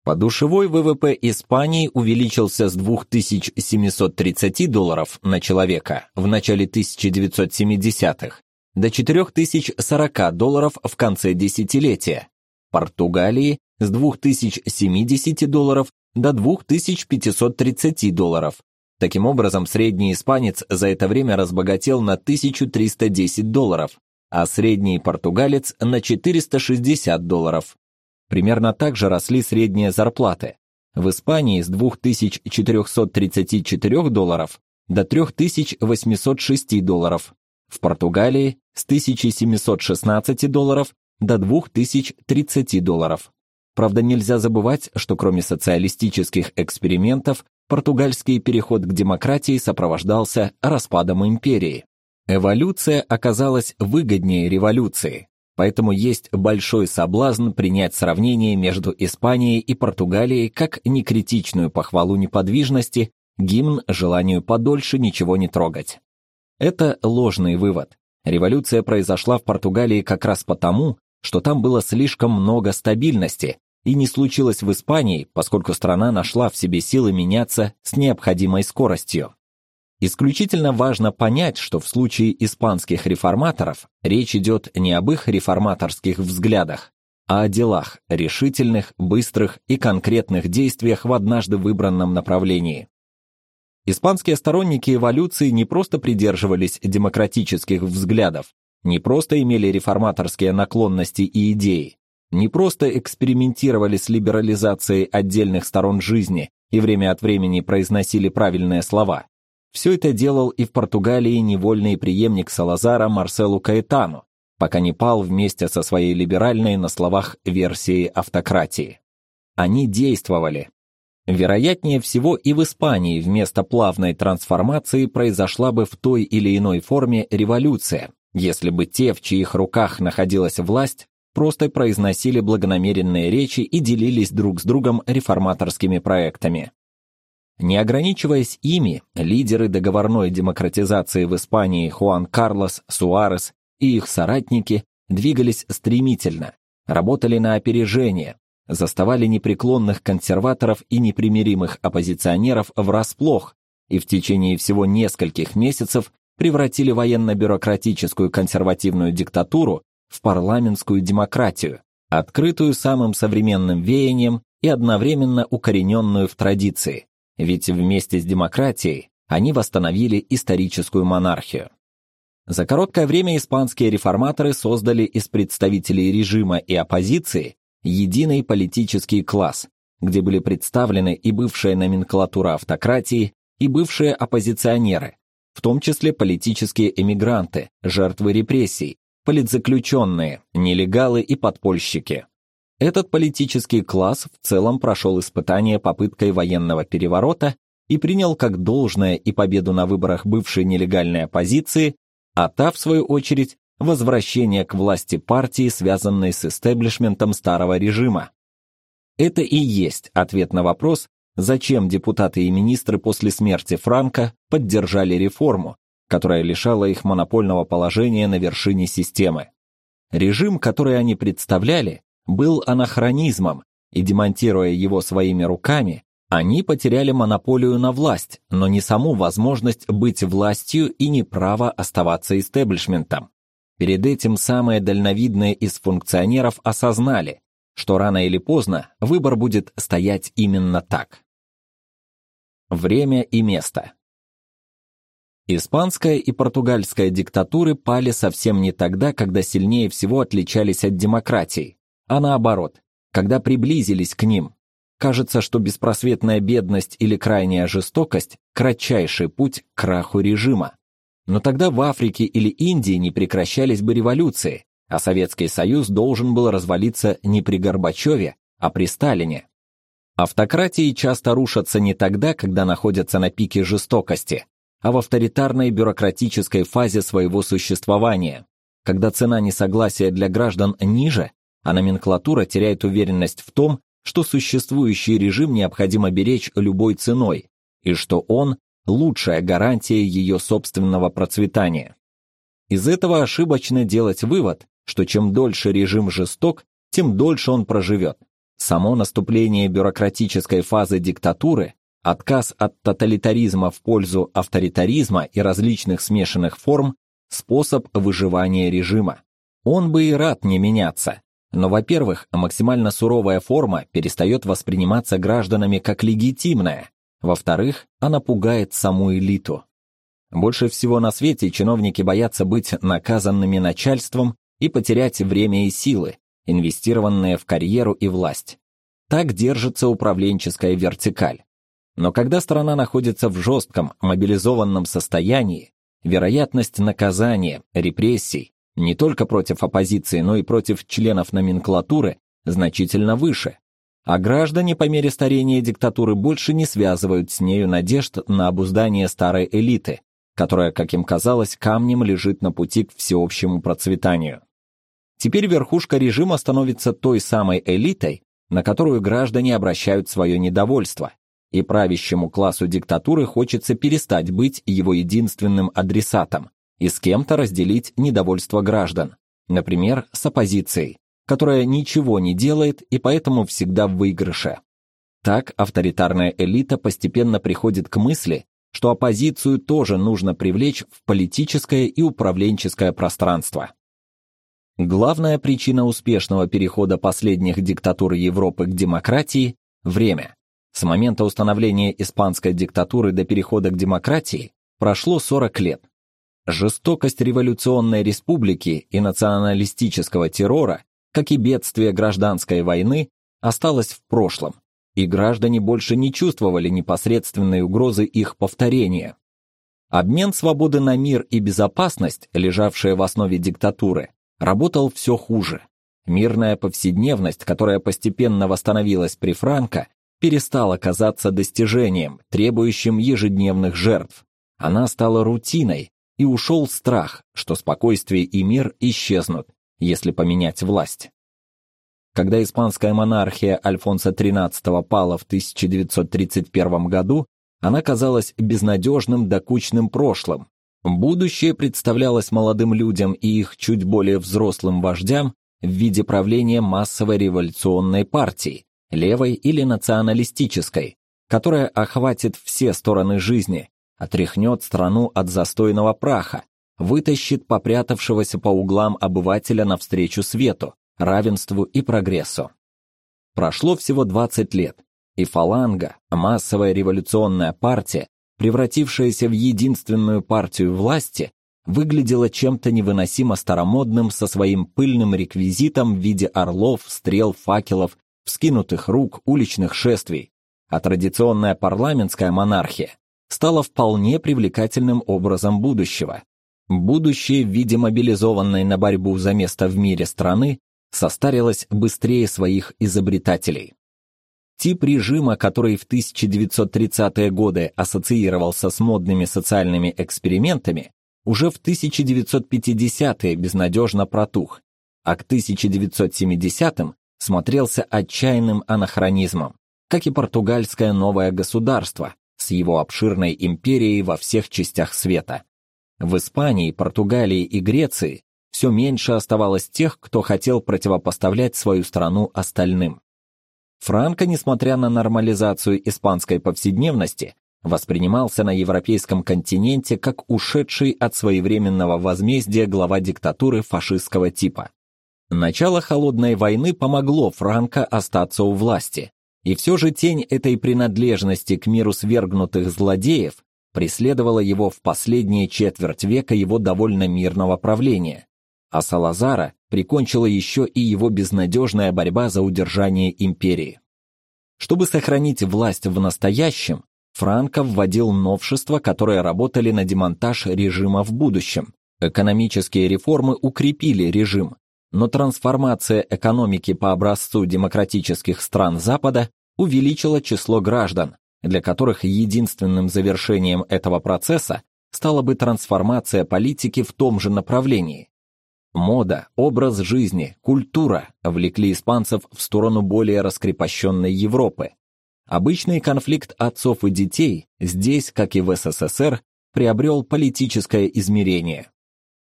Подушевой ВВП Испании увеличился с 2730 долларов на человека в начале 1970-х до 4040 долларов в конце десятилетия. Португалии с 2070 долларов до 2530 долларов. Таким образом, средний испанец за это время разбогател на 1310 долларов, а средний португалец на 460 долларов. Примерно так же росли средние зарплаты. В Испании с 2434 долларов до 3806 долларов, в Португалии с 1716 долларов до 2030 долларов. Правда, нельзя забывать, что кроме социалистических экспериментов, португальский переход к демократии сопровождался распадом империи. Эволюция оказалась выгоднее революции, поэтому есть большой соблазн принять сравнение между Испанией и Португалией как некритичную похвалу неподвижности, гимн желанию подольше ничего не трогать. Это ложный вывод. Революция произошла в Португалии как раз потому, что там было слишком много стабильности, и не случилось в Испании, поскольку страна нашла в себе силы меняться с необходимой скоростью. Исключительно важно понять, что в случае испанских реформаторов речь идет не об их реформаторских взглядах, а о делах, решительных, быстрых и конкретных действиях в однажды выбранном направлении. Испанские сторонники эволюции не просто придерживались демократических взглядов, не просто имели реформаторские наклонности и идеи, не просто экспериментировали с либерализацией отдельных сторон жизни и время от времени произносили правильные слова. Все это делал и в Португалии невольный преемник Салазара Марселу Каэтану, пока не пал вместе со своей либеральной на словах версией автократии. Они действовали. Вероятнее всего и в Испании вместо плавной трансформации произошла бы в той или иной форме революция, если бы те, в чьих руках находилась власть, просто произносили благонамеренные речи и делились друг с другом реформаторскими проектами. Не ограничиваясь ими, лидеры договорной демократизации в Испании Хуан Карлос Суарес и их соратники двигались стремительно, работали на опережение, заставали непреклонных консерваторов и непримиримых оппозиционеров врасплох и в течение всего нескольких месяцев превратили военно-бюрократическую консервативную диктатуру в парламентскую демократию, открытую самым современным веянием и одновременно укорененную в традиции, ведь вместе с демократией они восстановили историческую монархию. За короткое время испанские реформаторы создали из представителей режима и оппозиции единый политический класс, где были представлены и бывшая номенклатура автократии, и бывшие оппозиционеры, в том числе политические эмигранты, жертвы репрессий, политзаключенные, нелегалы и подпольщики. Этот политический класс в целом прошел испытание попыткой военного переворота и принял как должное и победу на выборах бывшей нелегальной оппозиции, а та, в свою очередь, возвращение к власти партии, связанной с истеблишментом старого режима. Это и есть ответ на вопрос, зачем депутаты и министры после смерти Франка поддержали реформу, которая лишала их монопольного положения на вершине системы. Режим, который они представляли, был анахронизмом, и демонтируя его своими руками, они потеряли монополию на власть, но не саму возможность быть властью и не право оставаться истеблишментом. Перед этим самые дальновидные из функционеров осознали, что рано или поздно выбор будет стоять именно так. Время и место. Испанская и португальская диктатуры пали совсем не тогда, когда сильнее всего отличались от демократий, а наоборот, когда приблизились к ним. Кажется, что беспросветная бедность или крайняя жестокость кратчайший путь к краху режима. Но тогда в Африке или Индии не прекращались бы революции, а Советский Союз должен был развалиться не при Горбачеве, а при Сталине. Автократии часто рушатся не тогда, когда находятся на пике жестокости, а в авторитарной бюрократической фазе своего существования, когда цена несогласия для граждан ниже, а номенклатура теряет уверенность в том, что существующий режим необходимо беречь любой ценой, и что он – лучшая гарантия ее собственного процветания. Из этого ошибочно делать вывод, что чем дольше режим жесток, тем дольше он проживет. Само наступление бюрократической фазы диктатуры, отказ от тоталитаризма в пользу авторитаризма и различных смешанных форм – способ выживания режима. Он бы и рад не меняться. Но, во-первых, максимально суровая форма перестает восприниматься гражданами как легитимная. Во-вторых, она пугает саму элиту. Больше всего на свете чиновники боятся быть наказанными начальством и потерять время и силы, инвестированные в карьеру и власть. Так держится управленческая вертикаль. Но когда страна находится в жестком, мобилизованном состоянии, вероятность наказания, репрессий, не только против оппозиции, но и против членов номенклатуры, значительно выше. А граждане по мере старения диктатуры больше не связывают с нею надежд на обуздание старой элиты, которая, как им казалось, камнем лежит на пути к всеобщему процветанию. Теперь верхушка режима становится той самой элитой, на которую граждане обращают свое недовольство, и правящему классу диктатуры хочется перестать быть его единственным адресатом и с кем-то разделить недовольство граждан, например, с оппозицией, которая ничего не делает и поэтому всегда в выигрыше. Так авторитарная элита постепенно приходит к мысли, что оппозицию тоже нужно привлечь в политическое и управленческое пространство. Главная причина успешного перехода последних диктатур Европы к демократии – время. С момента установления испанской диктатуры до перехода к демократии прошло 40 лет. Жестокость революционной республики и националистического террора, как и бедствие гражданской войны, осталось в прошлом, и граждане больше не чувствовали непосредственной угрозы их повторения. Обмен свободы на мир и безопасность, лежавшие в основе диктатуры, работал все хуже. Мирная повседневность, которая постепенно восстановилась при Франко, перестала казаться достижением, требующим ежедневных жертв. Она стала рутиной, и ушел страх, что спокойствие и мир исчезнут, если поменять власть. Когда испанская монархия Альфонса XIII пала в 1931 году, она казалась безнадежным докучным прошлым, Будущее представлялось молодым людям и их чуть более взрослым вождям в виде правления массовой революционной партии, левой или националистической, которая охватит все стороны жизни, отряхнет страну от застойного праха, вытащит попрятавшегося по углам обывателя навстречу свету, равенству и прогрессу. Прошло всего 20 лет, и фаланга, массовая революционная партия, превратившаяся в единственную партию власти, выглядела чем-то невыносимо старомодным со своим пыльным реквизитом в виде орлов, стрел, факелов, вскинутых рук, уличных шествий, а традиционная парламентская монархия стало вполне привлекательным образом будущего. Будущее в виде мобилизованной на борьбу за место в мире страны состарилось быстрее своих изобретателей. Тип режима, который в 1930-е годы ассоциировался с модными социальными экспериментами, уже в 1950-е безнадежно протух, а к 1970-м смотрелся отчаянным анахронизмом, как и португальское новое государство с его обширной империей во всех частях света. В Испании, Португалии и Греции все меньше оставалось тех, кто хотел противопоставлять свою страну остальным. Франко, несмотря на нормализацию испанской повседневности, воспринимался на европейском континенте как ушедший от своевременного возмездия глава диктатуры фашистского типа. Начало холодной войны помогло Франко остаться у власти, и все же тень этой принадлежности к миру свергнутых злодеев преследовала его в последние четверть века его довольно мирного правления, а Салазара прикончила еще и его безнадежная борьба за удержание империи. Чтобы сохранить власть в настоящем, Франко вводил новшества, которые работали на демонтаж режима в будущем. Экономические реформы укрепили режим, но трансформация экономики по образцу демократических стран Запада увеличила число граждан, для которых единственным завершением этого процесса стала бы трансформация политики в том же направлении. Мода, образ жизни, культура влекли испанцев в сторону более раскрепощенной Европы, Обычный конфликт отцов и детей здесь, как и в СССР, приобрел политическое измерение.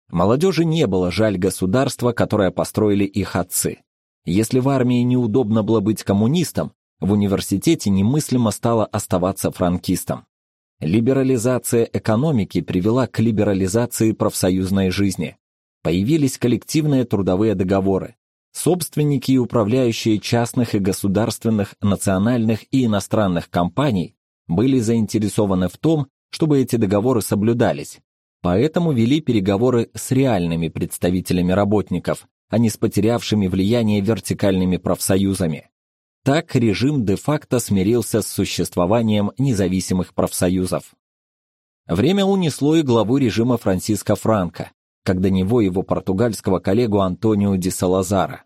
Молодежи не было жаль государства, которое построили их отцы. Если в армии неудобно было быть коммунистом, в университете немыслимо стало оставаться франкистом. Либерализация экономики привела к либерализации профсоюзной жизни. Появились коллективные трудовые договоры, Собственники и управляющие частных и государственных, национальных и иностранных компаний были заинтересованы в том, чтобы эти договоры соблюдались, поэтому вели переговоры с реальными представителями работников, а не с потерявшими влияние вертикальными профсоюзами. Так режим де-факто смирился с существованием независимых профсоюзов. Время унесло и главу режима Франсиско Франко, до него его португальского коллегу Антонио де Салазара.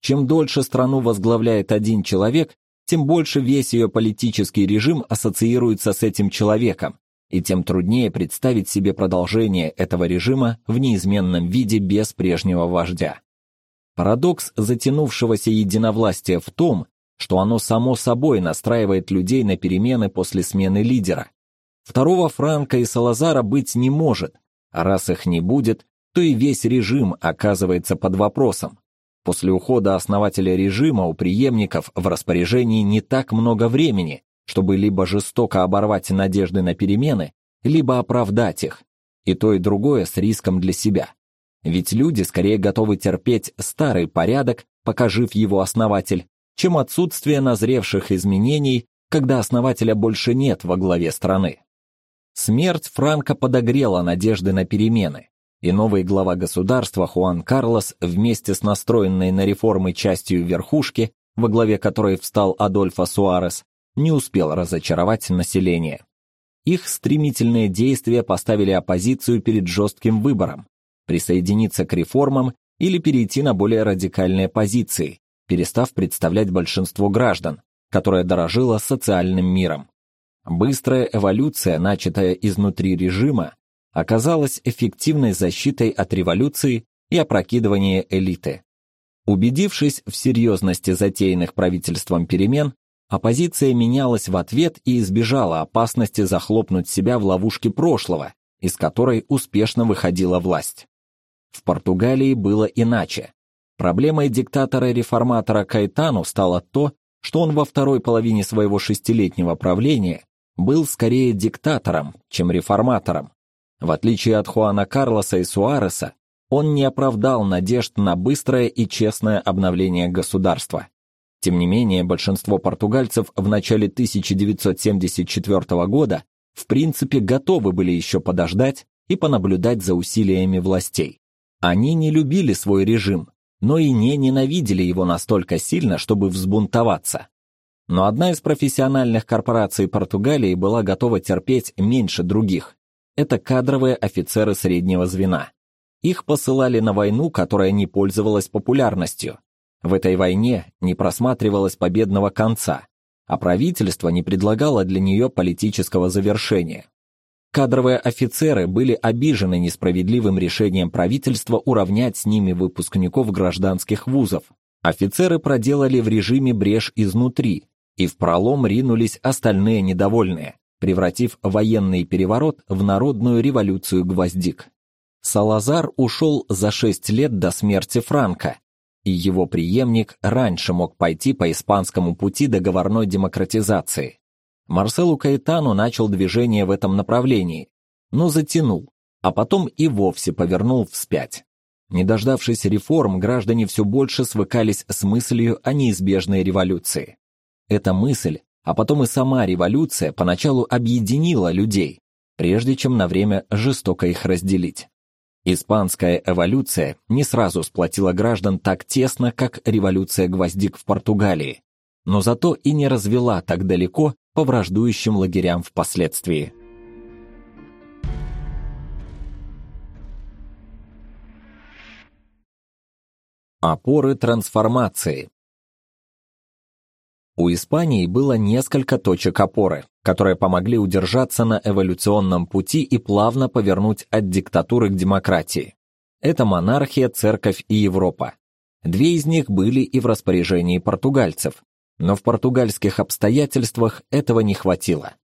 Чем дольше страну возглавляет один человек, тем больше весь ее политический режим ассоциируется с этим человеком, и тем труднее представить себе продолжение этого режима в неизменном виде без прежнего вождя. Парадокс затянувшегося единовластия в том, что оно само собой настраивает людей на перемены после смены лидера. Второго Франка и Салазара быть не может, а раз их не будет, то и весь режим оказывается под вопросом. После ухода основателя режима у преемников в распоряжении не так много времени, чтобы либо жестоко оборвать надежды на перемены, либо оправдать их. И то, и другое с риском для себя. Ведь люди скорее готовы терпеть старый порядок, пока жив его основатель, чем отсутствие назревших изменений, когда основателя больше нет во главе страны. Смерть Франка подогрела надежды на перемены и новый глава государства Хуан Карлос вместе с настроенной на реформы частью верхушки, во главе которой встал Адольфо Суарес, не успел разочаровать население. Их стремительные действия поставили оппозицию перед жестким выбором – присоединиться к реформам или перейти на более радикальные позиции, перестав представлять большинство граждан, которое дорожило социальным миром. Быстрая эволюция, начатая изнутри режима, оказалась эффективной защитой от революции и опрокидывания элиты. Убедившись в серьезности затеянных правительством перемен, оппозиция менялась в ответ и избежала опасности захлопнуть себя в ловушке прошлого, из которой успешно выходила власть. В Португалии было иначе. Проблемой диктатора-реформатора Кайтану стало то, что он во второй половине своего шестилетнего правления был скорее диктатором, чем реформатором. В отличие от Хуана Карлоса и Суареса, он не оправдал надежд на быстрое и честное обновление государства. Тем не менее, большинство португальцев в начале 1974 года в принципе готовы были еще подождать и понаблюдать за усилиями властей. Они не любили свой режим, но и не ненавидели его настолько сильно, чтобы взбунтоваться. Но одна из профессиональных корпораций Португалии была готова терпеть меньше других. Это кадровые офицеры среднего звена. Их посылали на войну, которая не пользовалась популярностью. В этой войне не просматривалось победного конца, а правительство не предлагало для нее политического завершения. Кадровые офицеры были обижены несправедливым решением правительства уравнять с ними выпускников гражданских вузов. Офицеры проделали в режиме брешь изнутри, и в пролом ринулись остальные недовольные, превратив военный переворот в народную революцию гвоздик. Салазар ушел за шесть лет до смерти Франка, и его преемник раньше мог пойти по испанскому пути договорной демократизации. Марселу Каэтану начал движение в этом направлении, но затянул, а потом и вовсе повернул вспять. Не дождавшись реформ, граждане все больше свыкались с мыслью о неизбежной революции. Эта мысль, а потом и сама революция поначалу объединила людей, прежде чем на время жестоко их разделить. Испанская эволюция не сразу сплотила граждан так тесно, как революция гвоздик в Португалии, но зато и не развела так далеко по враждующим лагерям впоследствии. Опоры трансформации У Испании было несколько точек опоры, которые помогли удержаться на эволюционном пути и плавно повернуть от диктатуры к демократии. Это монархия, церковь и Европа. Две из них были и в распоряжении португальцев, но в португальских обстоятельствах этого не хватило.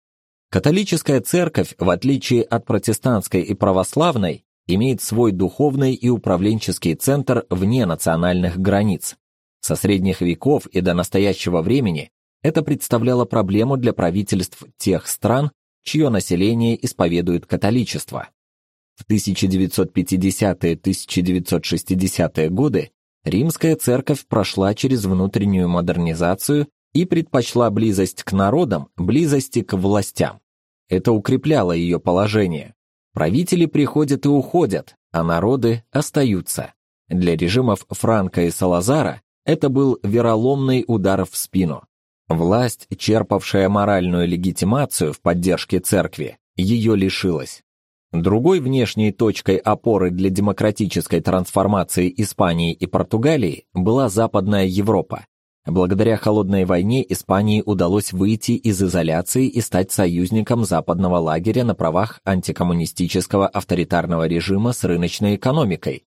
Католическая церковь, в отличие от протестантской и православной, имеет свой духовный и управленческий центр вне национальных границ. Со средних веков и до настоящего времени это представляло проблему для правительств тех стран, чье население исповедует католичество. В 1950-1960-е годы римская церковь прошла через внутреннюю модернизацию и предпочла близость к народам близости к властям. Это укрепляло ее положение. Правители приходят и уходят, а народы остаются. Для режимов Франко и Салазара это был вероломный удар в спину. Власть, черпавшая моральную легитимацию в поддержке церкви, ее лишилась. Другой внешней точкой опоры для демократической трансформации Испании и Португалии была Западная Европа. Благодаря холодной войне Испании удалось выйти из изоляции и стать союзником западного лагеря на правах антикоммунистического авторитарного режима с рыночной экономикой.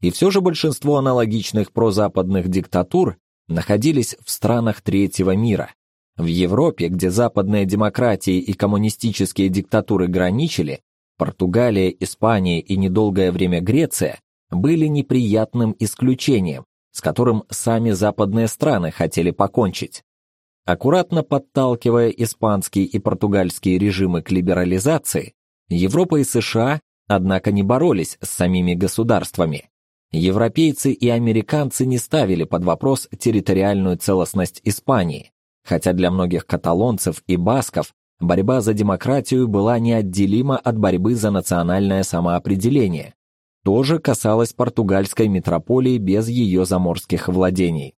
И все же большинство аналогичных прозападных диктатур находились в странах третьего мира. В Европе, где западные демократии и коммунистические диктатуры граничили, Португалия, Испания и недолгое время Греция были неприятным исключением, с которым сами западные страны хотели покончить. Аккуратно подталкивая испанские и португальские режимы к либерализации, Европа и США, однако, не боролись с самими государствами. Европейцы и американцы не ставили под вопрос территориальную целостность Испании, хотя для многих каталонцев и басков борьба за демократию была неотделима от борьбы за национальное самоопределение. То же касалось португальской метрополии без ее заморских владений.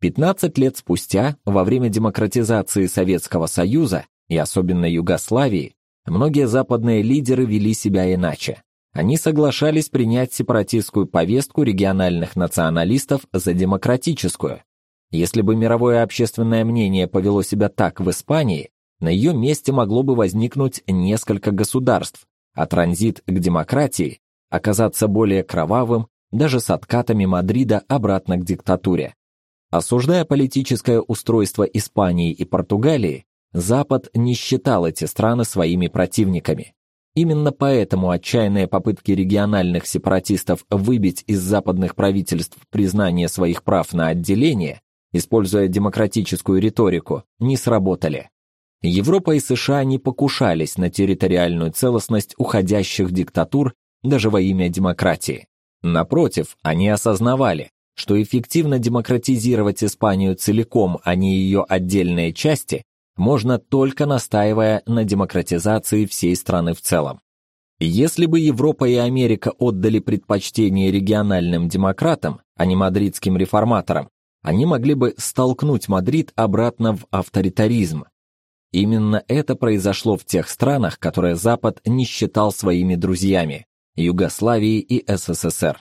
15 лет спустя, во время демократизации Советского Союза и особенно Югославии, многие западные лидеры вели себя иначе. Они соглашались принять сепаратистскую повестку региональных националистов за демократическую. Если бы мировое общественное мнение повело себя так в Испании, на ее месте могло бы возникнуть несколько государств, а транзит к демократии оказаться более кровавым даже с откатами Мадрида обратно к диктатуре. Осуждая политическое устройство Испании и Португалии, Запад не считал эти страны своими противниками. Именно поэтому отчаянные попытки региональных сепаратистов выбить из западных правительств признание своих прав на отделение, используя демократическую риторику, не сработали. Европа и США не покушались на территориальную целостность уходящих диктатур даже во имя демократии. Напротив, они осознавали, что эффективно демократизировать Испанию целиком, а не ее отдельные части, можно только настаивая на демократизации всей страны в целом. Если бы Европа и Америка отдали предпочтение региональным демократам, а не мадридским реформаторам, они могли бы столкнуть Мадрид обратно в авторитаризм. Именно это произошло в тех странах, которые Запад не считал своими друзьями Югославии и СССР.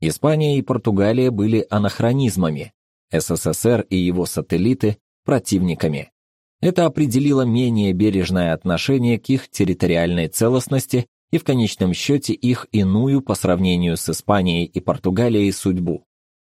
Испания и Португалия были анахронизмами, СССР и его сателлиты противниками. Это определило менее бережное отношение к их территориальной целостности и в конечном счете их иную по сравнению с Испанией и Португалией судьбу.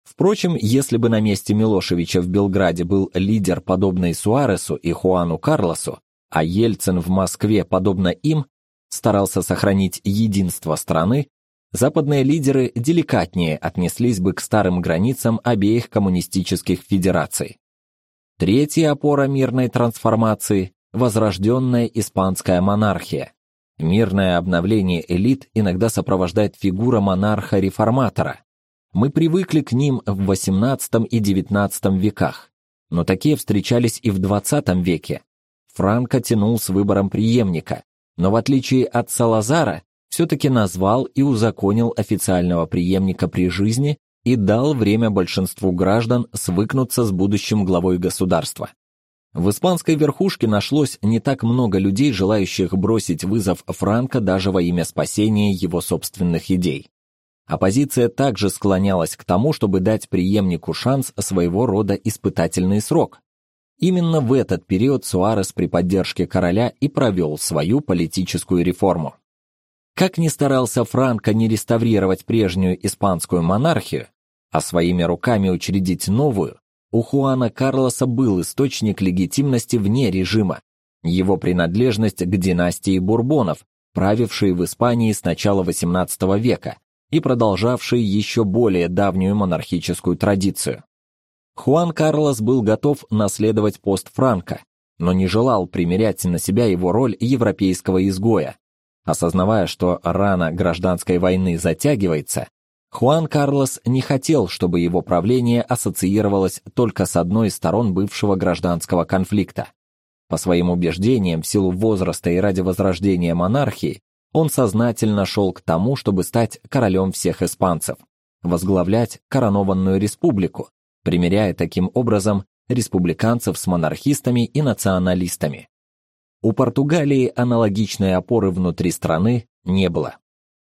Впрочем, если бы на месте Милошевича в Белграде был лидер, подобный Суаресу и Хуану Карлосу, а Ельцин в Москве, подобно им, старался сохранить единство страны, западные лидеры деликатнее отнеслись бы к старым границам обеих коммунистических федераций. Третья опора мирной трансформации возрожденная испанская монархия. Мирное обновление элит иногда сопровождает фигура монарха-реформатора, мы привыкли к ним в XVIII и XIX веках, но такие встречались и в XX веке. Франко тянул с выбором преемника, но в отличие от Салазара, все-таки назвал и узаконил официального преемника при жизни и дал время большинству граждан свыкнуться с будущим главой государства. В испанской верхушке нашлось не так много людей, желающих бросить вызов Франко даже во имя спасения его собственных идей. Оппозиция также склонялась к тому, чтобы дать преемнику шанс своего рода испытательный срок. Именно в этот период Суарес при поддержке короля и провел свою политическую реформу. Как ни старался Франко не реставрировать прежнюю испанскую монархию, а своими руками учредить новую, у Хуана Карлоса был источник легитимности вне режима, его принадлежность к династии Бурбонов, правившей в Испании с начала XVIII века, и продолжавший еще более давнюю монархическую традицию. Хуан Карлос был готов наследовать пост Франка, но не желал примерять на себя его роль европейского изгоя. Осознавая, что рана гражданской войны затягивается, Хуан Карлос не хотел, чтобы его правление ассоциировалось только с одной из сторон бывшего гражданского конфликта. По своим убеждениям, в силу возраста и ради возрождения монархии, он сознательно шел к тому, чтобы стать королем всех испанцев, возглавлять коронованную республику, примиряя таким образом республиканцев с монархистами и националистами. У Португалии аналогичной опоры внутри страны не было.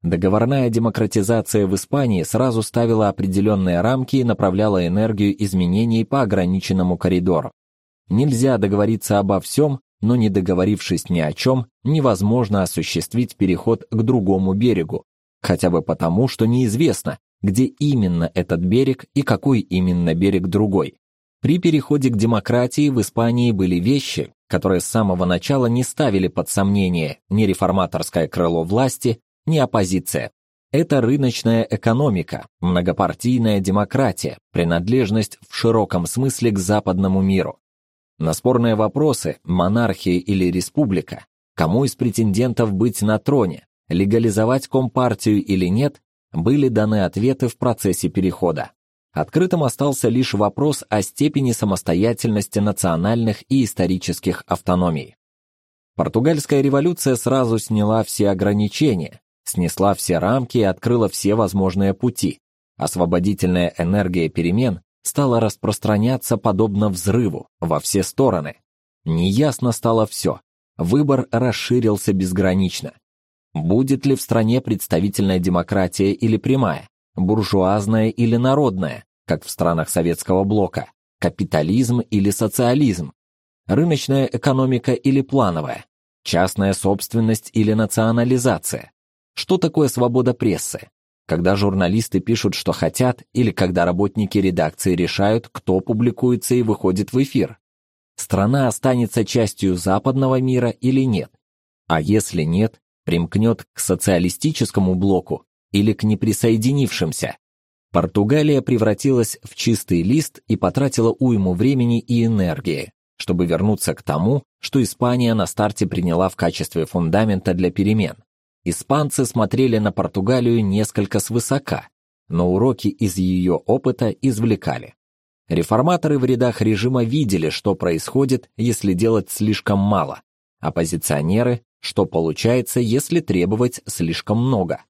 Договорная демократизация в Испании сразу ставила определенные рамки и направляла энергию изменений по ограниченному коридору. Нельзя договориться обо всем, но не договорившись ни о чем, невозможно осуществить переход к другому берегу, хотя бы потому, что неизвестно, где именно этот берег и какой именно берег другой. При переходе к демократии в Испании были вещи, которые с самого начала не ставили под сомнение ни реформаторское крыло власти, ни оппозиция. Это рыночная экономика, многопартийная демократия, принадлежность в широком смысле к западному миру. На спорные вопросы монархия или республика, кому из претендентов быть на троне, легализовать компартию или нет, были даны ответы в процессе перехода. Открытым остался лишь вопрос о степени самостоятельности национальных и исторических автономий. Португальская революция сразу сняла все ограничения, снесла все рамки и открыла все возможные пути. Освободительная энергия перемен стала распространяться подобно взрыву во все стороны. Неясно стало все. Выбор расширился безгранично. Будет ли в стране представительная демократия или прямая, буржуазная или народная, как в странах советского блока, капитализм или социализм, рыночная экономика или плановая, частная собственность или национализация? Что такое свобода прессы? когда журналисты пишут, что хотят, или когда работники редакции решают, кто публикуется и выходит в эфир. Страна останется частью западного мира или нет? А если нет, примкнет к социалистическому блоку или к неприсоединившимся? Португалия превратилась в чистый лист и потратила уйму времени и энергии, чтобы вернуться к тому, что Испания на старте приняла в качестве фундамента для перемен. Испанцы смотрели на Португалию несколько свысока, но уроки из ее опыта извлекали. Реформаторы в рядах режима видели, что происходит, если делать слишком мало, оппозиционеры, что получается, если требовать слишком много.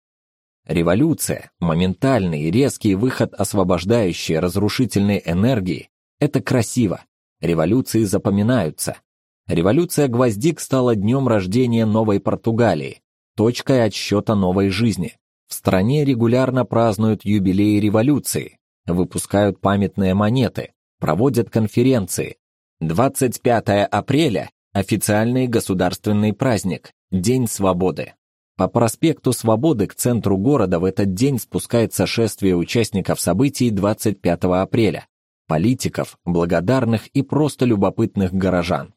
Революция, моментальный, резкий выход освобождающей, разрушительной энергии – это красиво. Революции запоминаются. Революция Гвоздик стала днем рождения новой Португалии, точкой отсчета новой жизни. В стране регулярно празднуют юбилеи революции, выпускают памятные монеты, проводят конференции. 25 апреля – официальный государственный праздник, День свободы. По проспекту Свободы к центру города в этот день спускается шествие участников событий 25 апреля, политиков, благодарных и просто любопытных горожан.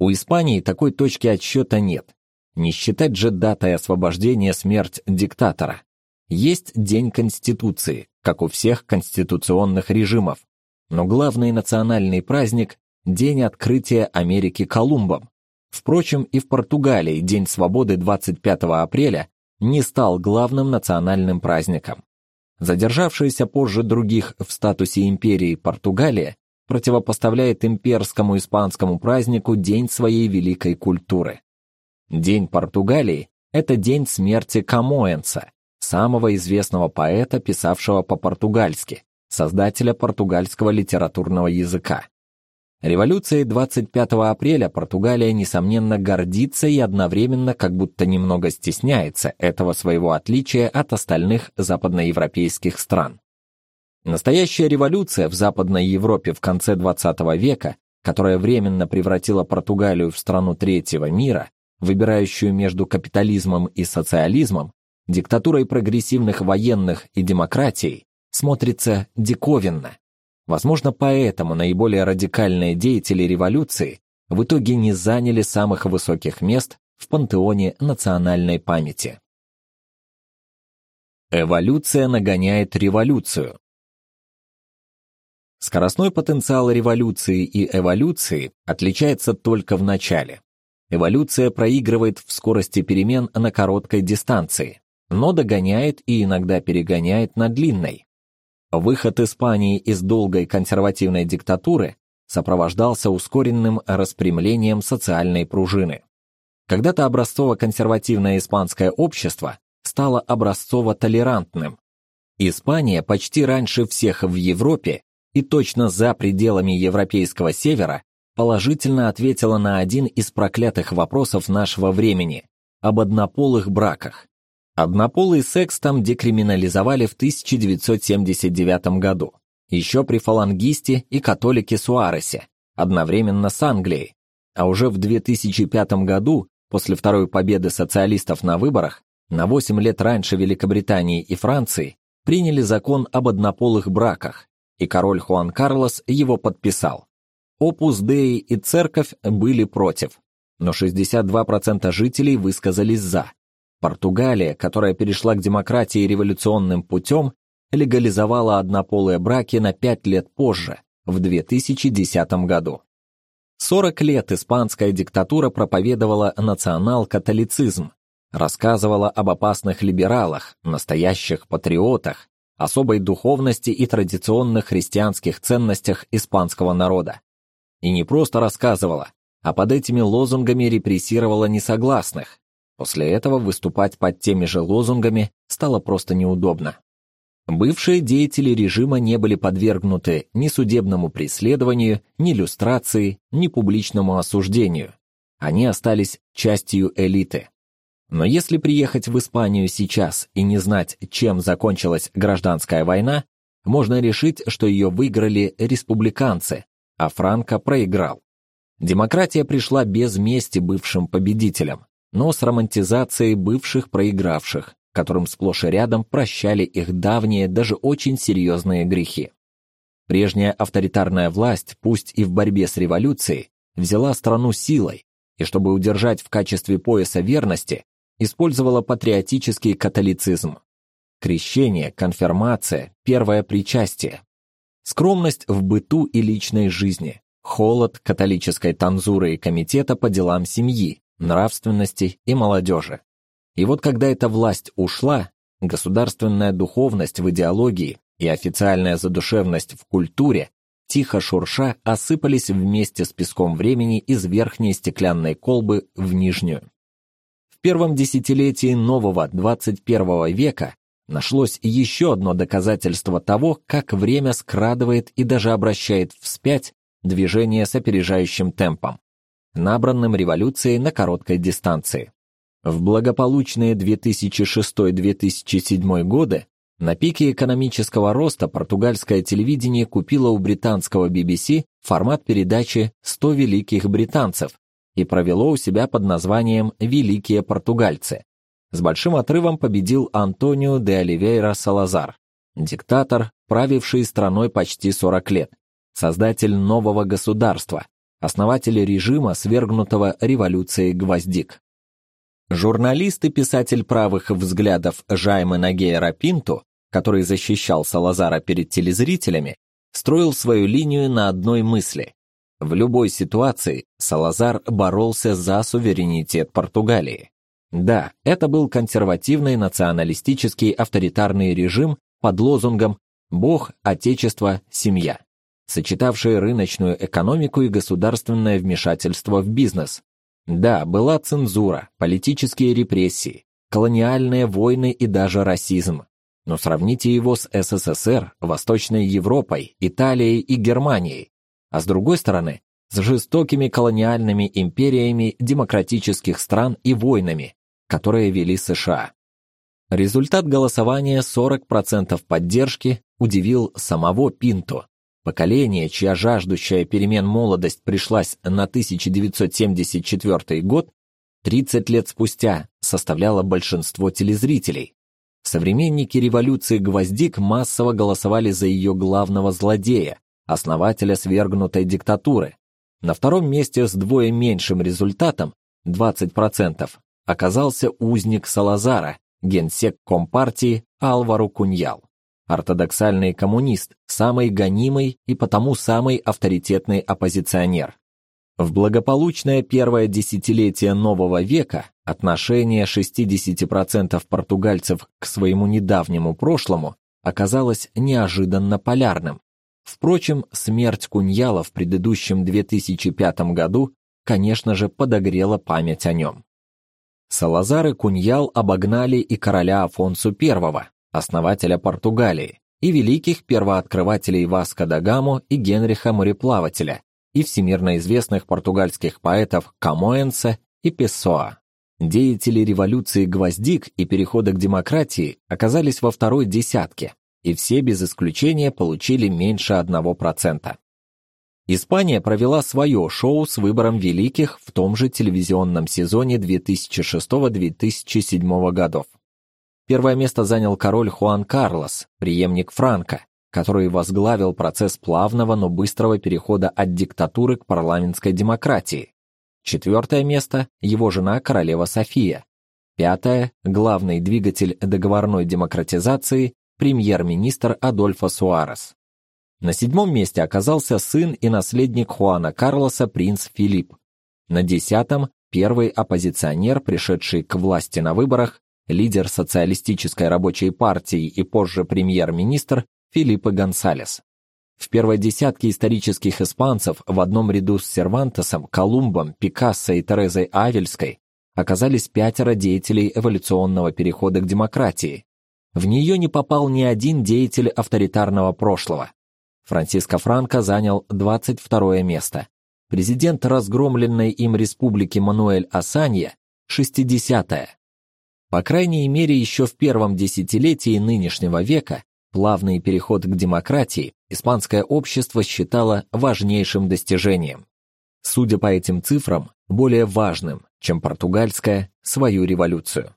У Испании такой точки отсчета нет. Не считать же датой освобождения смерть диктатора. Есть День Конституции, как у всех конституционных режимов. Но главный национальный праздник – День открытия Америки Колумбом, Впрочем, и в Португалии День свободы 25 апреля не стал главным национальным праздником. Задержавшаяся позже других в статусе империи Португалия противопоставляет имперскому испанскому празднику День своей великой культуры. День Португалии – это день смерти Камоэнса, самого известного поэта, писавшего по-португальски, создателя португальского литературного языка. Революцией 25 апреля Португалия несомненно гордится и одновременно как будто немного стесняется этого своего отличия от остальных западноевропейских стран. Настоящая революция в Западной Европе в конце 20 века, которая временно превратила Португалию в страну третьего мира, выбирающую между капитализмом и социализмом, диктатурой прогрессивных военных и демократией, смотрится диковинно. Возможно, поэтому наиболее радикальные деятели революции в итоге не заняли самых высоких мест в пантеоне национальной памяти. Эволюция нагоняет революцию. Скоростной потенциал революции и эволюции отличается только в начале. Эволюция проигрывает в скорости перемен на короткой дистанции, но догоняет и иногда перегоняет на длинной. Выход Испании из долгой консервативной диктатуры сопровождался ускоренным распрямлением социальной пружины. Когда-то образцово-консервативное испанское общество стало образцово-толерантным. Испания почти раньше всех в Европе и точно за пределами европейского севера положительно ответила на один из проклятых вопросов нашего времени об однополых браках. Однополый секс там декриминализовали в 1979 году, еще при фалангисте и католике Суаресе, одновременно с Англией. А уже в 2005 году, после второй победы социалистов на выборах, на 8 лет раньше Великобритании и Франции, приняли закон об однополых браках, и король Хуан Карлос его подписал. Опус Деи и церковь были против, но 62% жителей высказались «за». Португалия, которая перешла к демократии революционным путем, легализовала однополые браки на пять лет позже, в 2010 году. 40 лет испанская диктатура проповедовала национал-католицизм, рассказывала об опасных либералах, настоящих патриотах, особой духовности и традиционных христианских ценностях испанского народа. И не просто рассказывала, а под этими лозунгами репрессировала несогласных, После этого выступать под теми же лозунгами стало просто неудобно. Бывшие деятели режима не были подвергнуты ни судебному преследованию, ни люстрации, ни публичному осуждению. Они остались частью элиты. Но если приехать в Испанию сейчас и не знать, чем закончилась гражданская война, можно решить, что ее выиграли республиканцы, а Франко проиграл. Демократия пришла без мести бывшим победителям но с романтизацией бывших проигравших, которым сплошь и рядом прощали их давние, даже очень серьезные грехи. Прежняя авторитарная власть, пусть и в борьбе с революцией, взяла страну силой, и чтобы удержать в качестве пояса верности, использовала патриотический католицизм. Крещение, конфирмация, первое причастие. Скромность в быту и личной жизни, холод католической танзуры и комитета по делам семьи, нравственности и молодежи. И вот когда эта власть ушла, государственная духовность в идеологии и официальная задушевность в культуре тихо шурша осыпались вместе с песком времени из верхней стеклянной колбы в нижнюю. В первом десятилетии нового 21 века нашлось еще одно доказательство того, как время скрадывает и даже обращает вспять движение с опережающим темпом, набранным революцией на короткой дистанции. В благополучные 2006-2007 годы на пике экономического роста португальское телевидение купило у британского BBC формат передачи «100 великих британцев» и провело у себя под названием «Великие португальцы». С большим отрывом победил Антонио де Оливейра Салазар, диктатор, правивший страной почти 40 лет, создатель нового государства, основатель режима, свергнутого революцией гвоздик. Журналист и писатель правых взглядов Жайме Нагейра Пинту, который защищал Салазара перед телезрителями, строил свою линию на одной мысли. В любой ситуации Салазар боролся за суверенитет Португалии. Да, это был консервативный националистический авторитарный режим под лозунгом «Бог, Отечество, Семья», сочетавший рыночную экономику и государственное вмешательство в бизнес. Да, была цензура, политические репрессии, колониальные войны и даже расизм. Но сравните его с СССР, Восточной Европой, Италией и Германией. А с другой стороны, с жестокими колониальными империями демократических стран и войнами, которые вели США. Результат голосования 40% поддержки удивил самого Пинто. Поколение, чья жаждущая перемен молодость пришлась на 1974 год, 30 лет спустя составляло большинство телезрителей. Современники революции Гвоздик массово голосовали за ее главного злодея, основателя свергнутой диктатуры. На втором месте с двое меньшим результатом 20% оказался узник Салазара, генсек Компартии Алваро Куньял. Ортодоксальный коммунист, самый гонимый и потому самый авторитетный оппозиционер. В благополучное первое десятилетие нового века отношение 60% португальцев к своему недавнему прошлому оказалось неожиданно полярным. Впрочем, смерть Куньяла в предыдущем 2005 году, конечно же, подогрела память о нем. Салазар и Куньял обогнали и короля Афонсу I, основателя Португалии, и великих первооткрывателей Васко да Гаму и Генриха мореплавателя, и всемирно известных португальских поэтов Камоэнса и Песоа. Деятели революции Гвоздик и перехода к демократии оказались во второй десятке, и все без исключения получили меньше 1%. Испания провела свое шоу с выбором великих в том же телевизионном сезоне 2006-2007 годов. Первое место занял король Хуан Карлос, преемник Франко, который возглавил процесс плавного, но быстрого перехода от диктатуры к парламентской демократии. Четвертое место его жена королева София. Пятое главный двигатель договорной демократизации премьер-министр Адольфо Суарес. На седьмом месте оказался сын и наследник Хуана Карлоса принц Филипп. На десятом первый оппозиционер, пришедший к власти на выборах, лидер социалистической рабочей партии и позже премьер-министр Филиппе Гонсалес. В первой десятке исторических испанцев в одном ряду с Сервантесом, Колумбом, Пикассо и Терезой Авельской оказались пятеро деятелей эволюционного перехода к демократии. В нее не попал ни один деятель авторитарного прошлого. Франциско Франко занял 22 место. Президент разгромленной им республики Мануэль Асанья 60-е. По крайней мере, еще в первом десятилетии нынешнего века плавный переход к демократии испанское общество считало важнейшим достижением. Судя по этим цифрам, более важным, чем португальская свою революцию.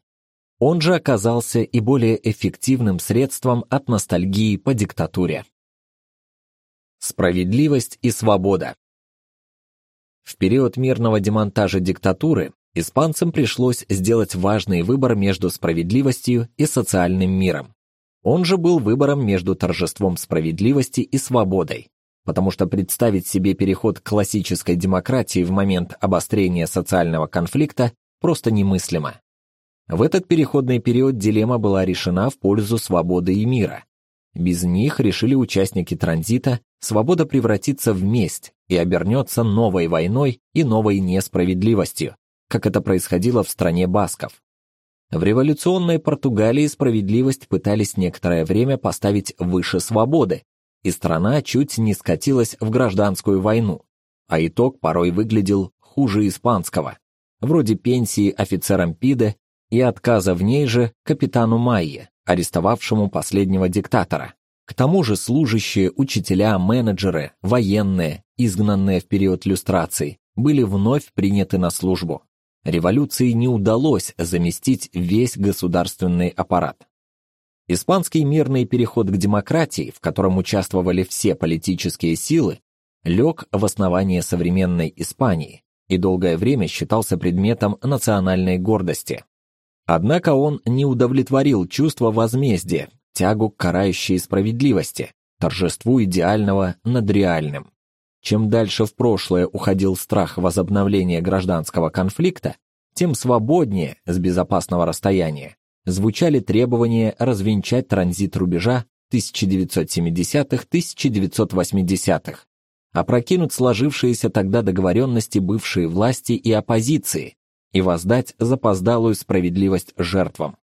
Он же оказался и более эффективным средством от ностальгии по диктатуре. Справедливость и свобода. В период мирного демонтажа диктатуры испанцам пришлось сделать важный выбор между справедливостью и социальным миром. Он же был выбором между торжеством справедливости и свободой, потому что представить себе переход к классической демократии в момент обострения социального конфликта просто немыслимо. В этот переходный период дилемма была решена в пользу свободы и мира. Без них, решили участники транзита, свобода превратится в месть и обернется новой войной и новой несправедливостью, как это происходило в стране басков. В революционной Португалии справедливость пытались некоторое время поставить выше свободы, и страна чуть не скатилась в гражданскую войну, а итог порой выглядел хуже испанского, вроде пенсии офицерам ПИДе и отказа в ней же капитану Майе, арестовавшему последнего диктатора. К тому же служащие, учителя, менеджеры, военные, изгнанные в период люстрации, были вновь приняты на службу. Революции не удалось заместить весь государственный аппарат. Испанский мирный переход к демократии, в котором участвовали все политические силы, лег в основание современной Испании и долгое время считался предметом национальной гордости. Однако он не удовлетворил чувство возмездия, тягу к карающей справедливости, торжеству идеального над реальным. Чем дальше в прошлое уходил страх возобновления гражданского конфликта, тем свободнее с безопасного расстояния звучали требования развенчать транзит рубежа 1970-1980-х, опрокинуть сложившиеся тогда договоренности бывшей власти и оппозиции и воздать запоздалую справедливость жертвам,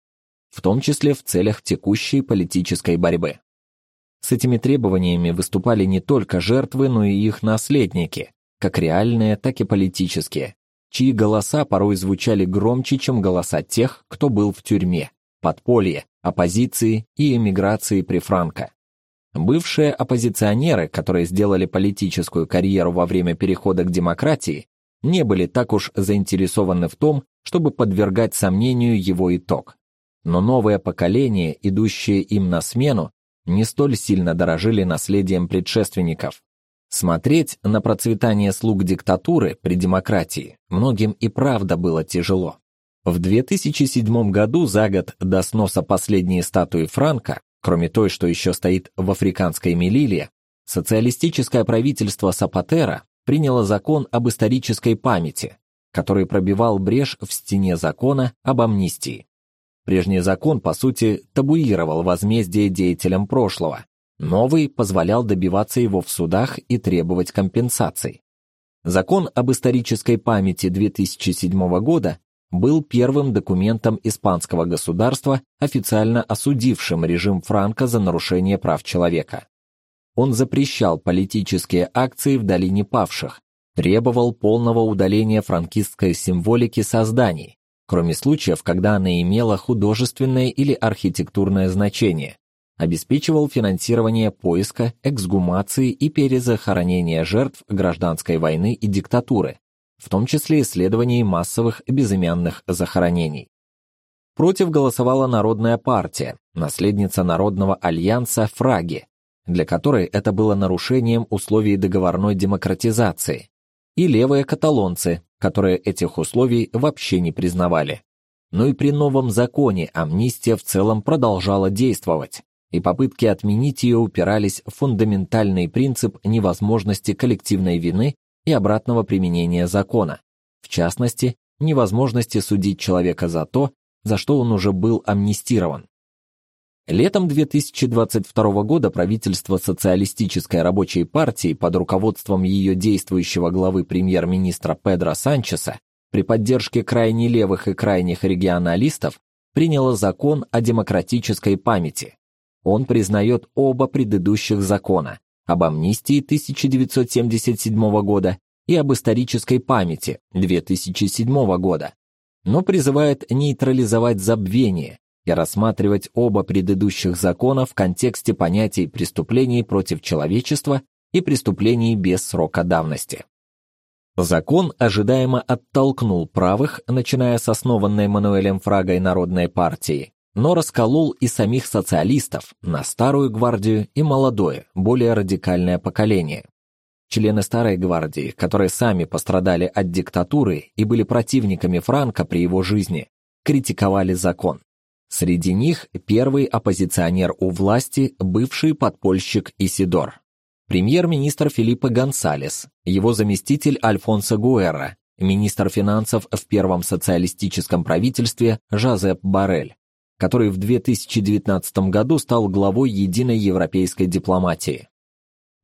в том числе в целях текущей политической борьбы. С этими требованиями выступали не только жертвы, но и их наследники, как реальные, так и политические, чьи голоса порой звучали громче, чем голоса тех, кто был в тюрьме, подполье, оппозиции и эмиграции при Франко. Бывшие оппозиционеры, которые сделали политическую карьеру во время перехода к демократии, не были так уж заинтересованы в том, чтобы подвергать сомнению его итог. Но новое поколение, идущее им на смену, не столь сильно дорожили наследием предшественников. Смотреть на процветание слуг диктатуры при демократии многим и правда было тяжело. В 2007 году, за год до сноса последней статуи Франка, кроме той, что еще стоит в африканской Мелиле, социалистическое правительство Сапатера приняло закон об исторической памяти, который пробивал брешь в стене закона об амнистии. Прежний закон, по сути, табуировал возмездие деятелям прошлого. Новый позволял добиваться его в судах и требовать компенсаций. Закон об исторической памяти 2007 года был первым документом испанского государства, официально осудившим режим Франко за нарушение прав человека. Он запрещал политические акции в долине павших, требовал полного удаления франкистской символики со зданий, кроме случаев, когда она имела художественное или архитектурное значение, обеспечивал финансирование поиска, эксгумации и перезахоронения жертв гражданской войны и диктатуры, в том числе исследований массовых безымянных захоронений. Против голосовала Народная партия, наследница Народного альянса Фраги, для которой это было нарушением условий договорной демократизации, и левые каталонцы, которые этих условий вообще не признавали. Но и при новом законе амнистия в целом продолжала действовать, и попытки отменить ее упирались в фундаментальный принцип невозможности коллективной вины и обратного применения закона, в частности, невозможности судить человека за то, за что он уже был амнистирован. Летом 2022 года правительство Социалистической рабочей партии под руководством ее действующего главы премьер-министра Педро Санчеса при поддержке крайне левых и крайних регионалистов приняло закон о демократической памяти. Он признает оба предыдущих закона об амнистии 1977 года и об исторической памяти 2007 года, но призывает нейтрализовать забвение и рассматривать оба предыдущих закона в контексте понятий преступлений против человечества и преступлений без срока давности. Закон ожидаемо оттолкнул правых, начиная с основанной Мануэлем Фрагой Народной партии, но расколол и самих социалистов на старую гвардию и молодое, более радикальное поколение. Члены старой гвардии, которые сами пострадали от диктатуры и были противниками Франка при его жизни, критиковали закон. Среди них первый оппозиционер у власти, бывший подпольщик Исидор. Премьер-министр Филиппо Гонсалес, его заместитель Альфонсо Гуэра, министр финансов в первом социалистическом правительстве Жозеп Барель, который в 2019 году стал главой единой европейской дипломатии.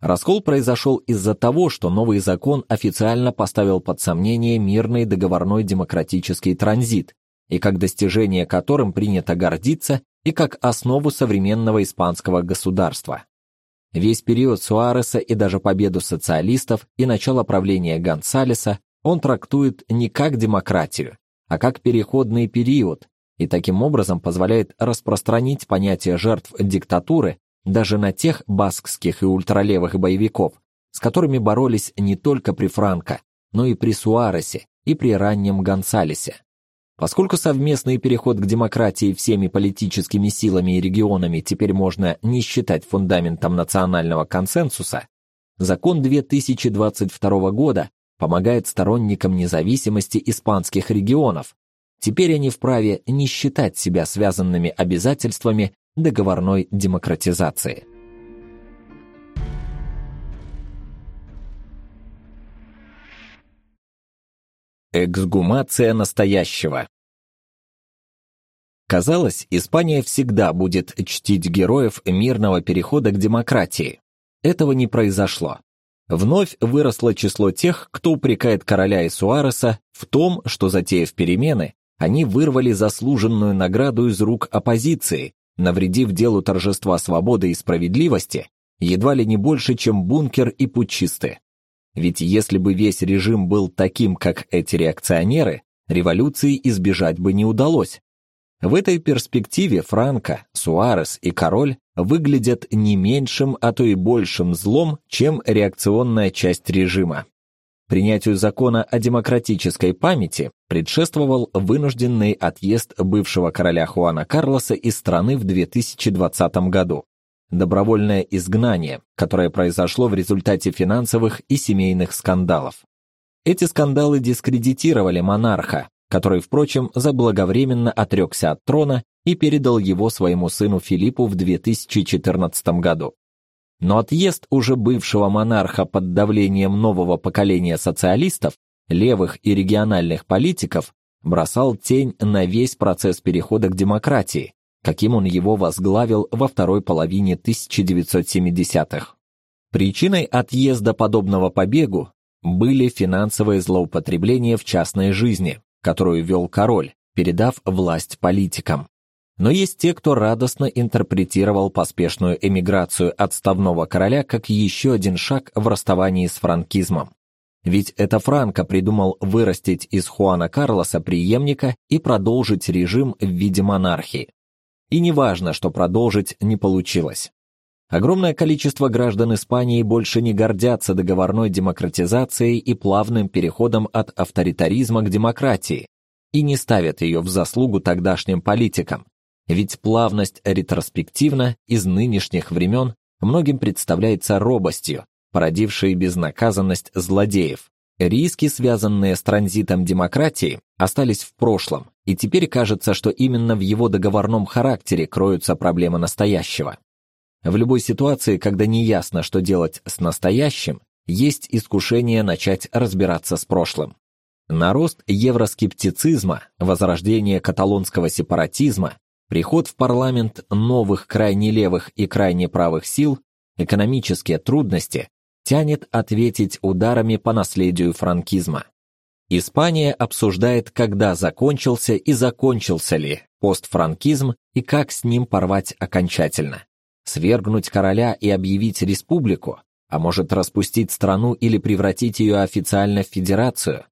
Раскол произошел из-за того, что новый закон официально поставил под сомнение мирный договорной демократический транзит, и как достижение которым принято гордиться, и как основу современного испанского государства. Весь период Суареса и даже победу социалистов и начало правления Гонсалеса он трактует не как демократию, а как переходный период, и таким образом позволяет распространить понятие жертв диктатуры даже на тех баскских и ультралевых боевиков, с которыми боролись не только при Франко, но и при Суаресе и при раннем Гонсалесе. Поскольку совместный переход к демократии всеми политическими силами и регионами теперь можно не считать фундаментом национального консенсуса, закон 2022 года помогает сторонникам независимости испанских регионов. Теперь они вправе не считать себя связанными обязательствами договорной демократизации. Эксгумация настоящего. Казалось, Испания всегда будет чтить героев мирного перехода к демократии. Этого не произошло. Вновь выросло число тех, кто упрекает короля и Суареса в том, что затеяв перемены, они вырвали заслуженную награду из рук оппозиции, навредив делу торжества свободы и справедливости едва ли не больше, чем бункер и путчисты. Ведь если бы весь режим был таким, как эти реакционеры, революции избежать бы не удалось. В этой перспективе Франко, Суарес и король выглядят не меньшим, а то и большим злом, чем реакционная часть режима. Принятию закона о демократической памяти предшествовал вынужденный отъезд бывшего короля Хуана Карлоса из страны в 2020 году добровольное изгнание, которое произошло в результате финансовых и семейных скандалов. Эти скандалы дискредитировали монарха, который, впрочем, заблаговременно отрекся от трона и передал его своему сыну Филиппу в 2014 году. Но отъезд уже бывшего монарха под давлением нового поколения социалистов, левых и региональных политиков бросал тень на весь процесс перехода к демократии, каким он его возглавил во второй половине 1970-х. Причиной отъезда подобного побегу были финансовые злоупотребления в частной жизни, которую вел король, передав власть политикам. Но есть те, кто радостно интерпретировал поспешную эмиграцию отставного короля как еще один шаг в расставании с франкизмом. Ведь это Франко придумал вырастить из Хуана Карлоса преемника и продолжить режим в виде монархии. И неважно, что продолжить не получилось. Огромное количество граждан Испании больше не гордятся договорной демократизацией и плавным переходом от авторитаризма к демократии и не ставят ее в заслугу тогдашним политикам. Ведь плавность ретроспективно из нынешних времен многим представляется робостью, породившей безнаказанность злодеев. Риски, связанные с транзитом демократии, остались в прошлом, и теперь кажется, что именно в его договорном характере кроются проблемы настоящего. В любой ситуации, когда не ясно, что делать с настоящим, есть искушение начать разбираться с прошлым. Нарост евроскептицизма, возрождение каталонского сепаратизма, приход в парламент новых крайне левых и крайне правых сил, экономические трудности тянет ответить ударами по наследию франкизма. Испания обсуждает, когда закончился и закончился ли постфранкизм и как с ним порвать окончательно. Свергнуть короля и объявить республику, а может распустить страну или превратить ее официально в федерацию.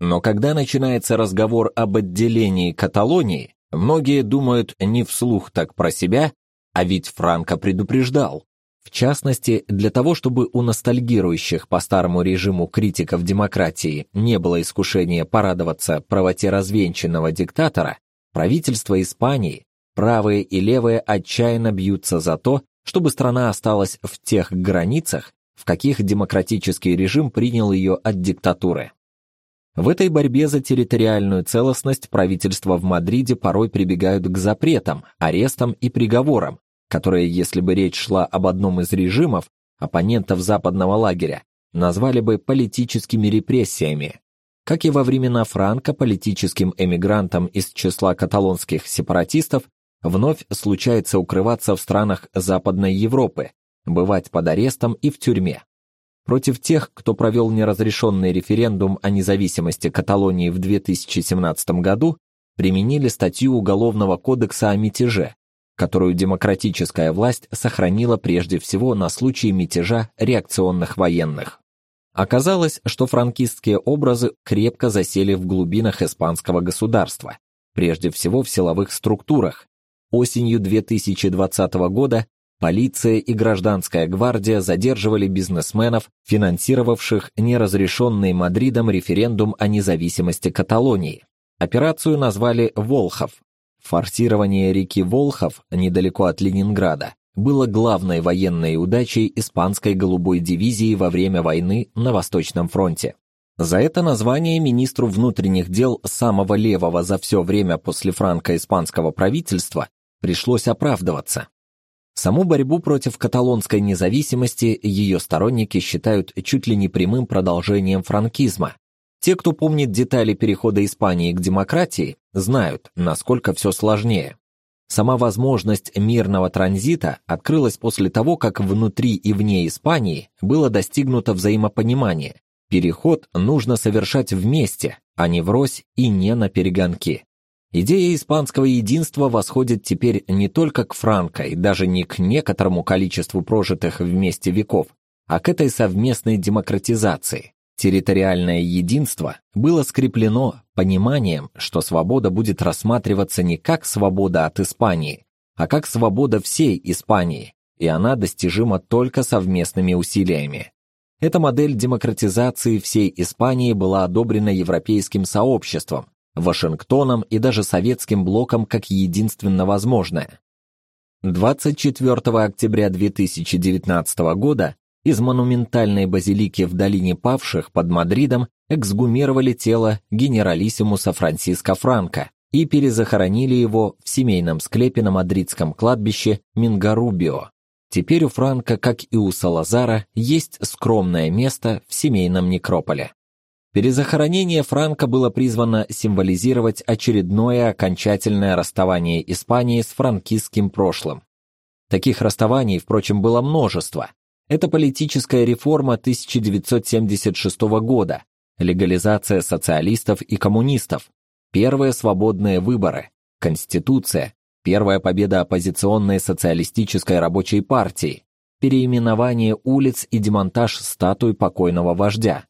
Но когда начинается разговор об отделении Каталонии, многие думают не вслух так про себя, а ведь Франко предупреждал. В частности, для того, чтобы у ностальгирующих по старому режиму критиков демократии не было искушения порадоваться правоте развенчанного диктатора, правительство Испании, правые и левые отчаянно бьются за то, чтобы страна осталась в тех границах, в каких демократический режим принял ее от диктатуры. В этой борьбе за территориальную целостность правительства в Мадриде порой прибегают к запретам, арестам и приговорам, которые, если бы речь шла об одном из режимов, оппонентов западного лагеря, назвали бы политическими репрессиями. Как и во времена Франко, политическим эмигрантам из числа каталонских сепаратистов вновь случается укрываться в странах Западной Европы, бывать под арестом и в тюрьме. Против тех, кто провел неразрешенный референдум о независимости Каталонии в 2017 году, применили статью Уголовного кодекса о мятеже, которую демократическая власть сохранила прежде всего на случай мятежа реакционных военных. Оказалось, что франкистские образы крепко засели в глубинах испанского государства, прежде всего в силовых структурах. Осенью 2020 года полиция и гражданская гвардия задерживали бизнесменов, финансировавших неразрешенный Мадридом референдум о независимости Каталонии. Операцию назвали Волхов, Форсирование реки Волхов недалеко от Ленинграда было главной военной удачей испанской голубой дивизии во время войны на Восточном фронте. За это название министру внутренних дел самого левого за все время после франко-испанского правительства пришлось оправдываться. Саму борьбу против каталонской независимости ее сторонники считают чуть ли не прямым продолжением франкизма, те, кто помнит детали перехода Испании к демократии, знают, насколько все сложнее. Сама возможность мирного транзита открылась после того, как внутри и вне Испании было достигнуто взаимопонимание. Переход нужно совершать вместе, а не врозь и не на перегонки. Идея испанского единства восходит теперь не только к Франко и даже не к некоторому количеству прожитых вместе веков, а к этой совместной демократизации. Территориальное единство было скреплено пониманием, что свобода будет рассматриваться не как свобода от Испании, а как свобода всей Испании, и она достижима только совместными усилиями. Эта модель демократизации всей Испании была одобрена европейским сообществом, Вашингтоном и даже советским блоком как единственно возможная. 24 октября 2019 года из монументальной базилики в долине павших под Мадридом эксгумировали тело генералиссимуса Франциско Франко и перезахоронили его в семейном склепе на мадридском кладбище Мингарубио. Теперь у Франко, как и у Салазара, есть скромное место в семейном некрополе. Перезахоронение Франко было призвано символизировать очередное окончательное расставание Испании с франкистским прошлым. Таких расставаний, впрочем, было множество, это политическая реформа 1976 года, легализация социалистов и коммунистов, первые свободные выборы, конституция, первая победа оппозиционной социалистической рабочей партии, переименование улиц и демонтаж статуй покойного вождя.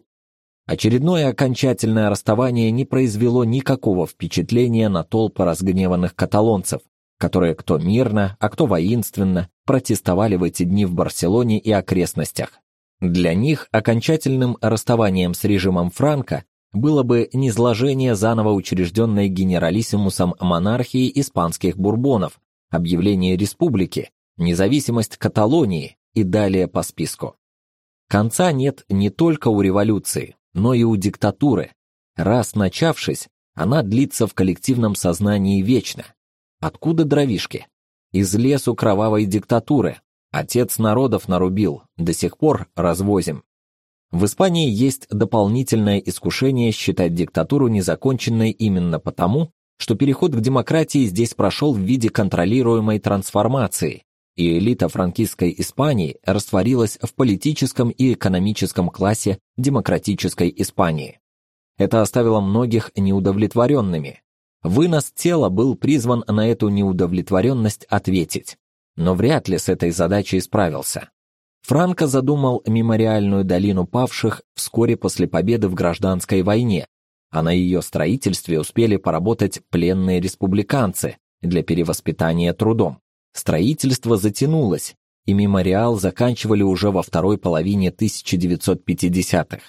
Очередное окончательное расставание не произвело никакого впечатления на толпы разгневанных каталонцев, которые кто мирно, а кто воинственно протестовали в эти дни в Барселоне и окрестностях. Для них окончательным расставанием с режимом Франко было бы низложение заново учрежденной генералиссимусом монархии испанских бурбонов, объявление республики, независимость Каталонии и далее по списку. Конца нет не только у революции, но и у диктатуры. Раз начавшись, она длится в коллективном сознании вечно. Откуда дровишки? Из лесу кровавой диктатуры. Отец народов нарубил, до сих пор развозим. В Испании есть дополнительное искушение считать диктатуру незаконченной именно потому, что переход к демократии здесь прошел в виде контролируемой трансформации, и элита франкистской Испании растворилась в политическом и экономическом классе демократической Испании. Это оставило многих неудовлетворенными, Вынос тела был призван на эту неудовлетворенность ответить, но вряд ли с этой задачей справился. Франко задумал мемориальную долину павших вскоре после победы в гражданской войне, а на ее строительстве успели поработать пленные республиканцы для перевоспитания трудом. Строительство затянулось, и мемориал заканчивали уже во второй половине 1950-х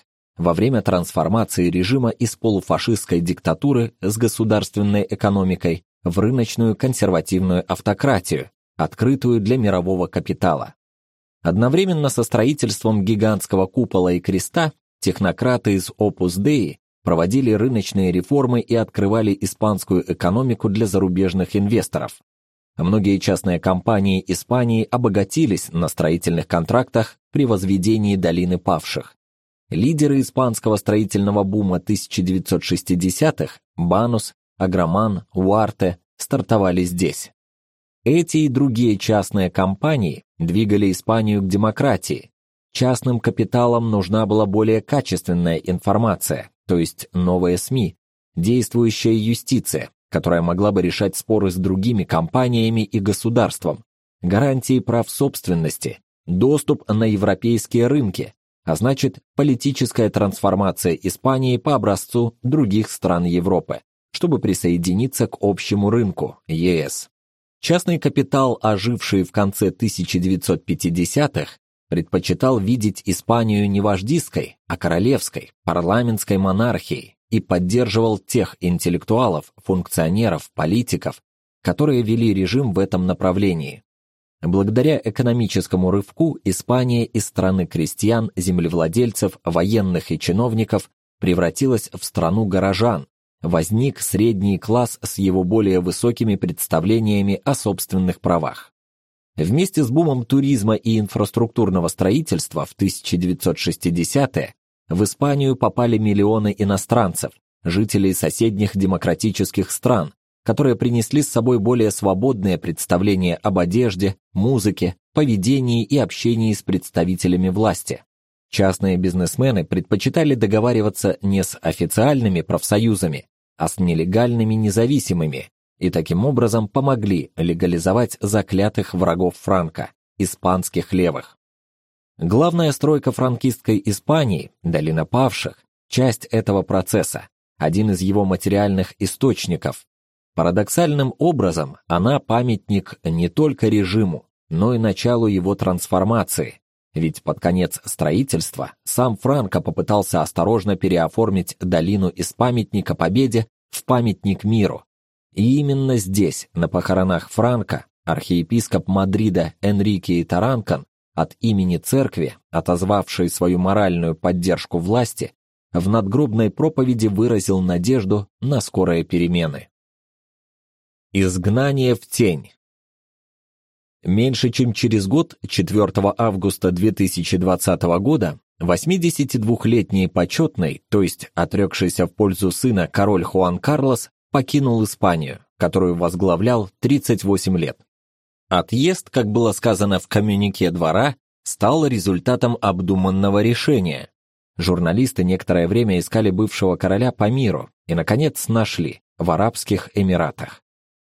во время трансформации режима из полуфашистской диктатуры с государственной экономикой в рыночную консервативную автократию, открытую для мирового капитала. Одновременно со строительством гигантского купола и креста технократы из Opus Dei проводили рыночные реформы и открывали испанскую экономику для зарубежных инвесторов. Многие частные компании Испании обогатились на строительных контрактах при возведении долины павших. Лидеры испанского строительного бума 1960-х, Банус, Агроман, Уарте, стартовали здесь. Эти и другие частные компании двигали Испанию к демократии. Частным капиталам нужна была более качественная информация, то есть новые СМИ, действующая юстиция, которая могла бы решать споры с другими компаниями и государством, гарантии прав собственности, доступ на европейские рынки, а значит, политическая трансформация Испании по образцу других стран Европы, чтобы присоединиться к общему рынку ЕС. Частный капитал, оживший в конце 1950-х, предпочитал видеть Испанию не вождистской, а королевской, парламентской монархией и поддерживал тех интеллектуалов, функционеров, политиков, которые вели режим в этом направлении. Благодаря экономическому рывку Испания из страны крестьян, землевладельцев, военных и чиновников превратилась в страну горожан. Возник средний класс с его более высокими представлениями о собственных правах. Вместе с бумом туризма и инфраструктурного строительства в 1960-е в Испанию попали миллионы иностранцев, жителей соседних демократических стран, которые принесли с собой более свободное представление об одежде, музыке, поведении и общении с представителями власти. Частные бизнесмены предпочитали договариваться не с официальными профсоюзами, а с нелегальными независимыми, и таким образом помогли легализовать заклятых врагов Франка, испанских левых. Главная стройка франкистской Испании, долина павших, часть этого процесса, один из его материальных источников, Парадоксальным образом она памятник не только режиму, но и началу его трансформации. Ведь под конец строительства сам Франко попытался осторожно переоформить долину из памятника Победе в памятник миру. И именно здесь, на похоронах Франко, архиепископ Мадрида Энрике Таранкан от имени церкви, отозвавшей свою моральную поддержку власти, в надгробной проповеди выразил надежду на скорые перемены. Изгнание в тень. Меньше чем через год, 4 августа 2020 года, 82-летний почетный, то есть отрекшийся в пользу сына король Хуан Карлос, покинул Испанию, которую возглавлял 38 лет. Отъезд, как было сказано в коммюнике двора, стал результатом обдуманного решения. Журналисты некоторое время искали бывшего короля по миру и наконец нашли в Арабских Эмиратах.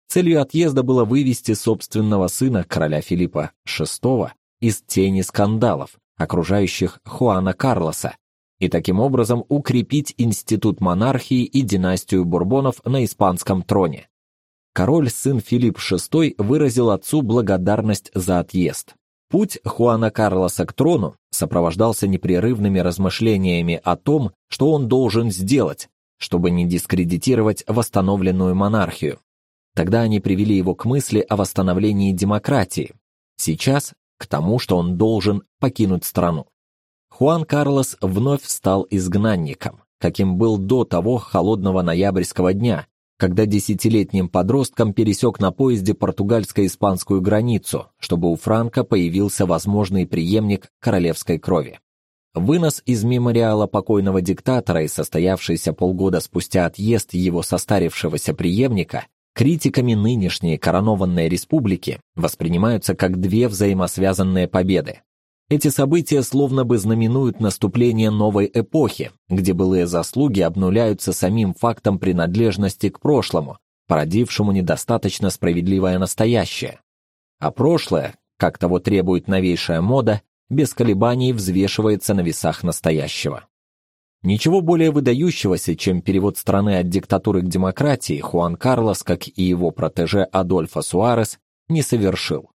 Целью отъезда было вывести собственного сына короля Филиппа VI из тени скандалов, окружающих Хуана Карлоса, и таким образом укрепить институт монархии и династию Бурбонов на испанском троне. Король сын Филипп VI выразил отцу благодарность за отъезд. Путь Хуана Карлоса к трону сопровождался непрерывными размышлениями о том, что он должен сделать, чтобы не дискредитировать восстановленную монархию. Тогда они привели его к мысли о восстановлении демократии. Сейчас к тому, что он должен покинуть страну. Хуан Карлос вновь стал изгнанником, каким был до того холодного ноябрьского дня, когда десятилетним подростком пересек на поезде португальско-испанскую границу, чтобы у Франка появился возможный преемник королевской крови. Вынос из мемориала покойного диктатора и состоявшийся полгода спустя отъезд его состарившегося преемника критиками нынешней коронованной республики воспринимаются как две взаимосвязанные победы. Эти события словно бы знаменуют наступление новой эпохи, где былые заслуги обнуляются самим фактом принадлежности к прошлому, породившему недостаточно справедливое настоящее. А прошлое, как того требует новейшая мода, без колебаний взвешивается на весах настоящего. Ничего более выдающегося, чем перевод страны от диктатуры к демократии, Хуан Карлос, как и его протеже Адольфо Суарес, не совершил.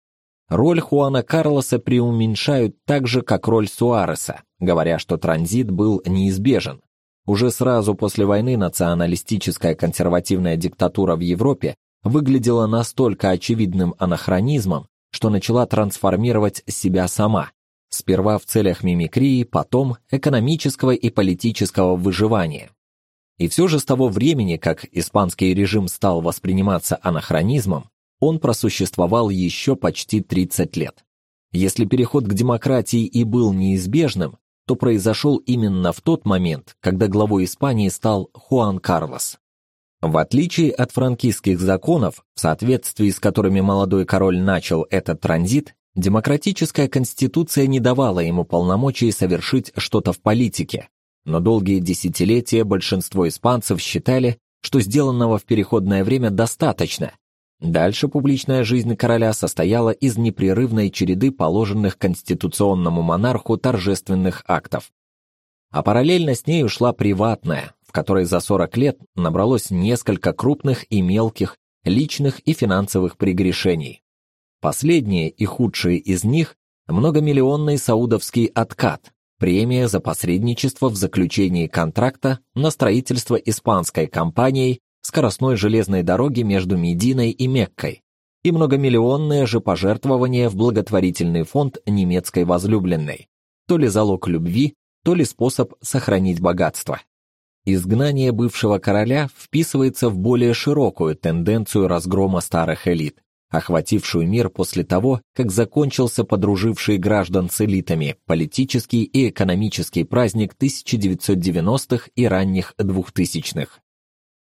Роль Хуана Карлоса преуменьшают так же, как роль Суареса, говоря, что транзит был неизбежен. Уже сразу после войны националистическая консервативная диктатура в Европе выглядела настолько очевидным анахронизмом, что начала трансформировать себя сама, сперва в целях мимикрии, потом экономического и политического выживания. И все же с того времени, как испанский режим стал восприниматься анахронизмом, он просуществовал еще почти 30 лет. Если переход к демократии и был неизбежным, то произошел именно в тот момент, когда главой Испании стал Хуан Карлос. В отличие от франкистских законов, в соответствии с которыми молодой король начал этот транзит, демократическая конституция не давала ему полномочий совершить что-то в политике. Но долгие десятилетия большинство испанцев считали, что сделанного в переходное время достаточно. Дальше публичная жизнь короля состояла из непрерывной череды положенных конституционному монарху торжественных актов. А параллельно с ней ушла приватная, в которой за 40 лет набралось несколько крупных и мелких личных и финансовых прегрешений. Последние и худшие из них многомиллионный саудовский откат, премия за посредничество в заключении контракта на строительство испанской компанией скоростной железной дороги между Мединой и Меккой и многомиллионные же пожертвования в благотворительный фонд немецкой возлюбленной, то ли залог любви, то ли способ сохранить богатство. Изгнание бывшего короля вписывается в более широкую тенденцию разгрома старых элит, охватившую мир после того, как закончился подруживший граждан с элитами политический и экономический праздник 1990-х и ранних 2000-х.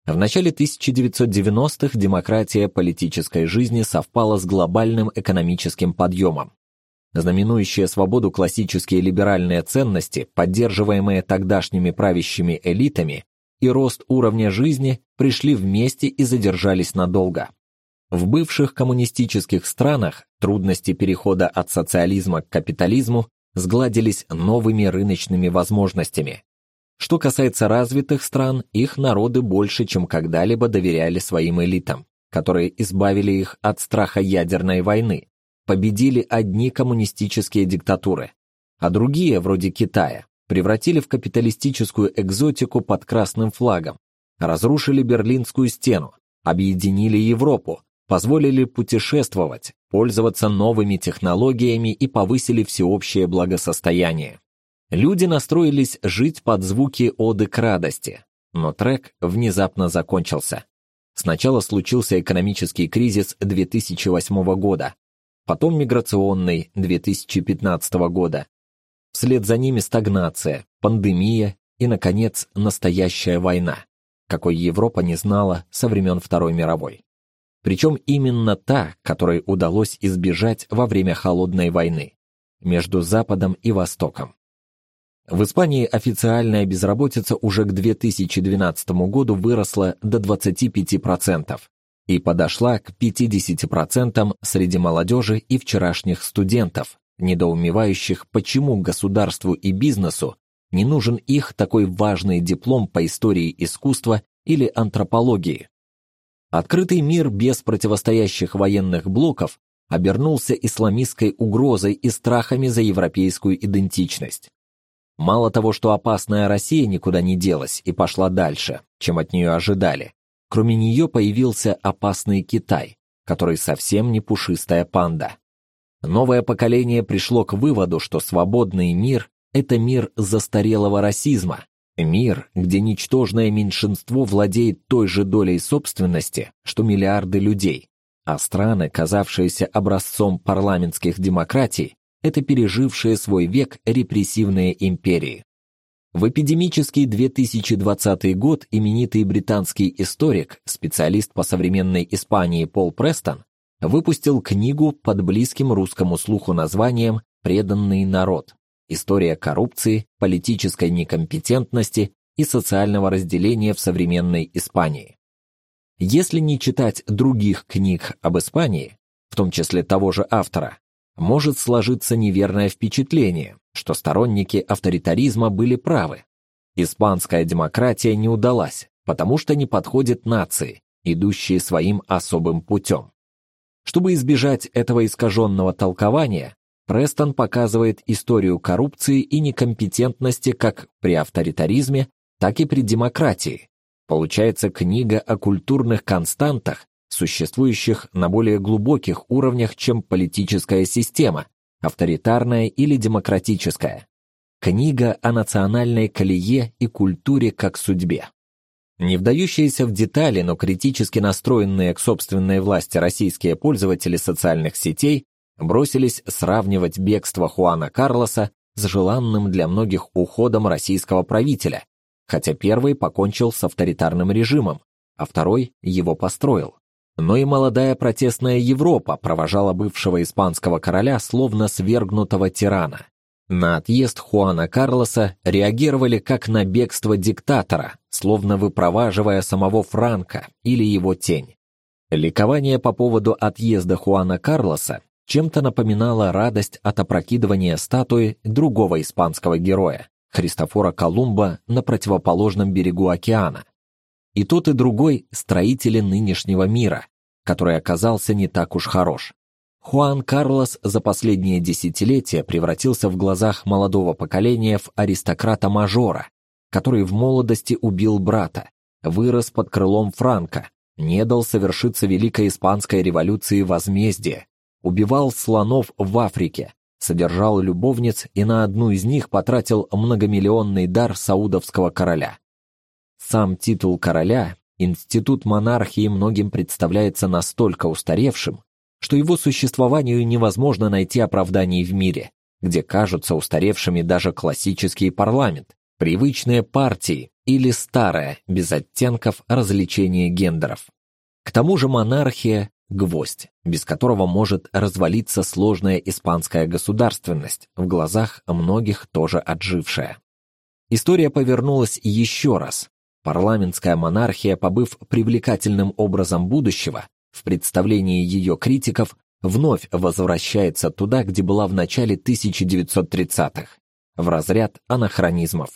В начале 1990-х демократия политической жизни совпала с глобальным экономическим подъемом. Знаменующие свободу классические либеральные ценности, поддерживаемые тогдашними правящими элитами, и рост уровня жизни пришли вместе и задержались надолго. В бывших коммунистических странах трудности перехода от социализма к капитализму сгладились новыми рыночными возможностями. Что касается развитых стран, их народы больше, чем когда-либо доверяли своим элитам, которые избавили их от страха ядерной войны, победили одни коммунистические диктатуры, а другие, вроде Китая, превратили в капиталистическую экзотику под красным флагом, разрушили Берлинскую стену, объединили Европу, позволили путешествовать, пользоваться новыми технологиями и повысили всеобщее благосостояние. Люди настроились жить под звуки оды к радости, но трек внезапно закончился. Сначала случился экономический кризис 2008 года, потом миграционный 2015 года. Вслед за ними стагнация, пандемия и, наконец, настоящая война, какой Европа не знала со времен Второй мировой. Причем именно та, которой удалось избежать во время Холодной войны между Западом и Востоком. В Испании официальная безработица уже к 2012 году выросла до 25%, и подошла к 50% среди молодежи и вчерашних студентов, недоумевающих, почему государству и бизнесу не нужен их такой важный диплом по истории искусства или антропологии. Открытый мир без противостоящих военных блоков обернулся исламистской угрозой и страхами за европейскую идентичность. Мало того, что опасная Россия никуда не делась и пошла дальше, чем от нее ожидали, Кроме нее появился опасный Китай, который совсем не пушистая панда. Новое поколение пришло к выводу, что свободный мир это мир застарелого расизма, мир, где ничтожное меньшинство владеет той же долей собственности, что миллиарды людей, а страны, казавшиеся образцом парламентских демократий, это пережившие свой век репрессивные империи. В эпидемический 2020 год именитый британский историк, специалист по современной Испании Пол Престон, выпустил книгу под близким русскому слуху названием «Преданный народ. История коррупции, политической некомпетентности и социального разделения в современной Испании». Если не читать других книг об Испании, в том числе того же автора, может сложиться неверное впечатление, что сторонники авторитаризма были правы. Испанская демократия не удалась, потому что не подходит нации, идущие своим особым путем. Чтобы избежать этого искаженного толкования, Престон показывает историю коррупции и некомпетентности как при авторитаризме, так и при демократии. Получается книга о культурных константах, существующих на более глубоких уровнях, чем политическая система, авторитарная или демократическая. Книга о национальной колее и культуре как судьбе. Не вдающиеся в детали, но критически настроенные к собственной власти российские пользователи социальных сетей бросились сравнивать бегство Хуана Карлоса с желанным для многих уходом российского правителя, хотя первый покончил с авторитарным режимом, а второй его построил. Но и молодая протестная Европа провожала бывшего испанского короля словно свергнутого тирана. На отъезд Хуана Карлоса реагировали как на бегство диктатора, словно выпроваживая самого Франка или его тень. Ликование по поводу отъезда Хуана Карлоса чем-то напоминало радость от опрокидывания статуи другого испанского героя, Христофора Колумба на противоположном берегу океана. И тот и другой строители нынешнего мира, который оказался не так уж хорош. Хуан Карлос за последние десятилетия превратился в глазах молодого поколения в аристократа-мажора, который в молодости убил брата, вырос под крылом Франка, не дал совершиться Великой Испанской революции возмездия, убивал слонов в Африке, содержал любовниц и на одну из них потратил многомиллионный дар саудовского короля. Сам титул короля, институт монархии многим представляется настолько устаревшим, что его существованию невозможно найти оправданий в мире, где кажутся устаревшими даже классический парламент, привычные партии или старое, без оттенков, развлечение гендеров. К тому же монархия гвоздь, без которого может развалиться сложная испанская государственность, в глазах многих тоже отжившая. История повернулась еще раз. Парламентская монархия, побыв привлекательным образом будущего, в представлении ее критиков, вновь возвращается туда, где была в начале 1930-х, в разряд анахронизмов.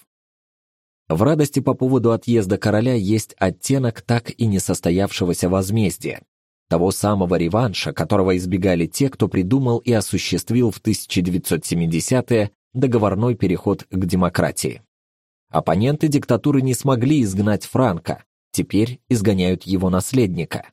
В радости по поводу отъезда короля есть оттенок так и не состоявшегося возмездия, того самого реванша, которого избегали те, кто придумал и осуществил в 1970-е договорной переход к демократии. Оппоненты диктатуры не смогли изгнать Франка, теперь изгоняют его наследника.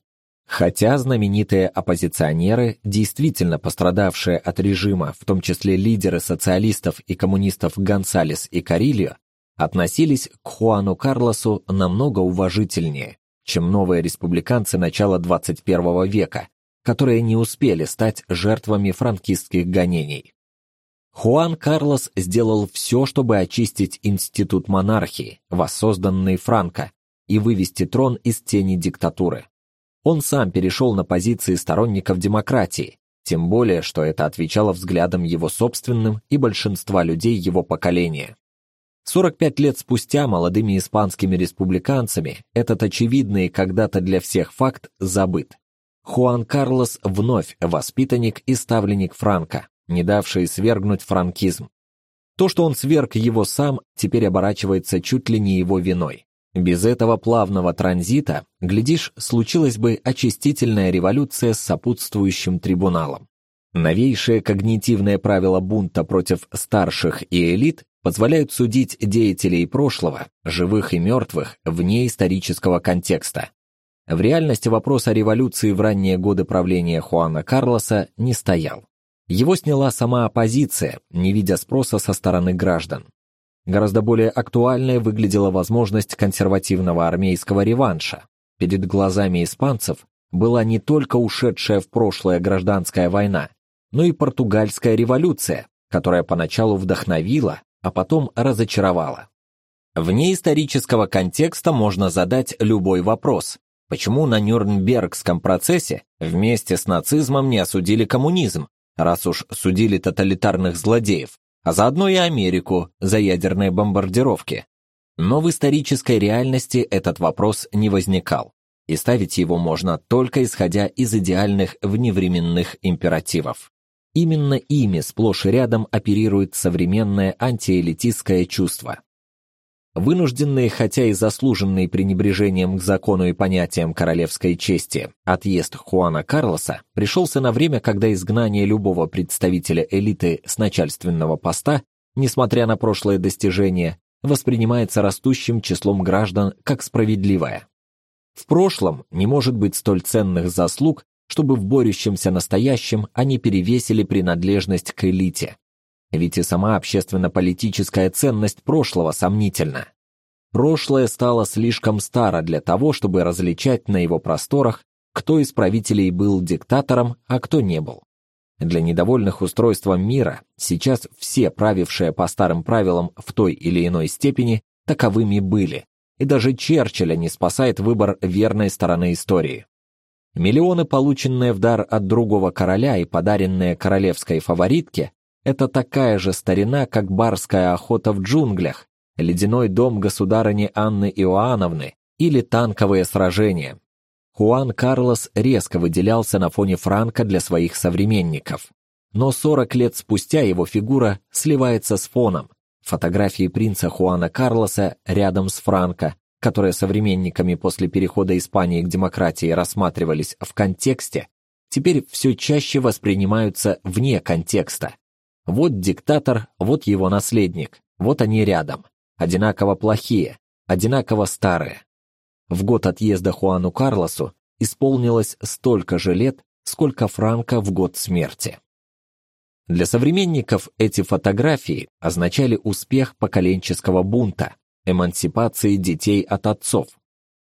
Хотя знаменитые оппозиционеры, действительно пострадавшие от режима, в том числе лидеры социалистов и коммунистов Гонсалес и Карильо, относились к Хуану Карлосу намного уважительнее, чем новые республиканцы начала 21 века, которые не успели стать жертвами франкистских гонений. Хуан Карлос сделал все, чтобы очистить институт монархии, воссозданный Франко, и вывести трон из тени диктатуры. Он сам перешел на позиции сторонников демократии, тем более, что это отвечало взглядам его собственным и большинства людей его поколения. 45 лет спустя молодыми испанскими республиканцами этот очевидный когда-то для всех факт забыт. Хуан Карлос вновь воспитанник и ставленник Франка, не давший свергнуть франкизм. То, что он сверг его сам, теперь оборачивается чуть ли не его виной. Без этого плавного транзита, глядишь, случилась бы очистительная революция с сопутствующим трибуналом. Новейшее когнитивное правило бунта против старших и элит позволяют судить деятелей прошлого, живых и мертвых, вне исторического контекста. В реальности вопрос о революции в ранние годы правления Хуана Карлоса не стоял. Его сняла сама оппозиция, не видя спроса со стороны граждан. Гораздо более актуальной выглядела возможность консервативного армейского реванша. Перед глазами испанцев была не только ушедшая в прошлое гражданская война, но и португальская революция, которая поначалу вдохновила, а потом разочаровала. Вне исторического контекста можно задать любой вопрос. Почему на Нюрнбергском процессе вместе с нацизмом не осудили коммунизм, раз уж судили тоталитарных злодеев, а заодно и Америку за ядерные бомбардировки? Но в исторической реальности этот вопрос не возникал, и ставить его можно только исходя из идеальных вневременных императивов. Именно ими сплошь и рядом оперирует современное антиэлитистское чувство. Вынужденный, хотя и заслуженный пренебрежением к закону и понятиям королевской чести, отъезд Хуана Карлоса пришелся на время, когда изгнание любого представителя элиты с начальственного поста, несмотря на прошлые достижения, воспринимается растущим числом граждан как справедливое. В прошлом не может быть столь ценных заслуг, чтобы в борющемся настоящем они перевесили принадлежность к элите. Ведь и сама общественно-политическая ценность прошлого сомнительна. Прошлое стало слишком старо для того, чтобы различать на его просторах, кто из правителей был диктатором, а кто не был. Для недовольных устройством мира сейчас все правившие по старым правилам в той или иной степени таковыми были, и даже Черчилля не спасает выбор верной стороны истории. Миллионы, полученные в дар от другого короля и подаренные королевской фаворитке, это такая же старина, как барская охота в джунглях, ледяной дом государыни Анны Иоанновны или танковые сражения. Хуан Карлос резко выделялся на фоне Франка для своих современников. Но 40 лет спустя его фигура сливается с фоном. Фотографии принца Хуана Карлоса рядом с Франко которые современниками после перехода Испании к демократии рассматривались в контексте, теперь все чаще воспринимаются вне контекста. Вот диктатор, вот его наследник, вот они рядом, одинаково плохие, одинаково старые. В год отъезда Хуану Карлосу исполнилось столько же лет, сколько Франко в год смерти. Для современников эти фотографии означали успех поколенческого бунта, эмансипации детей от отцов.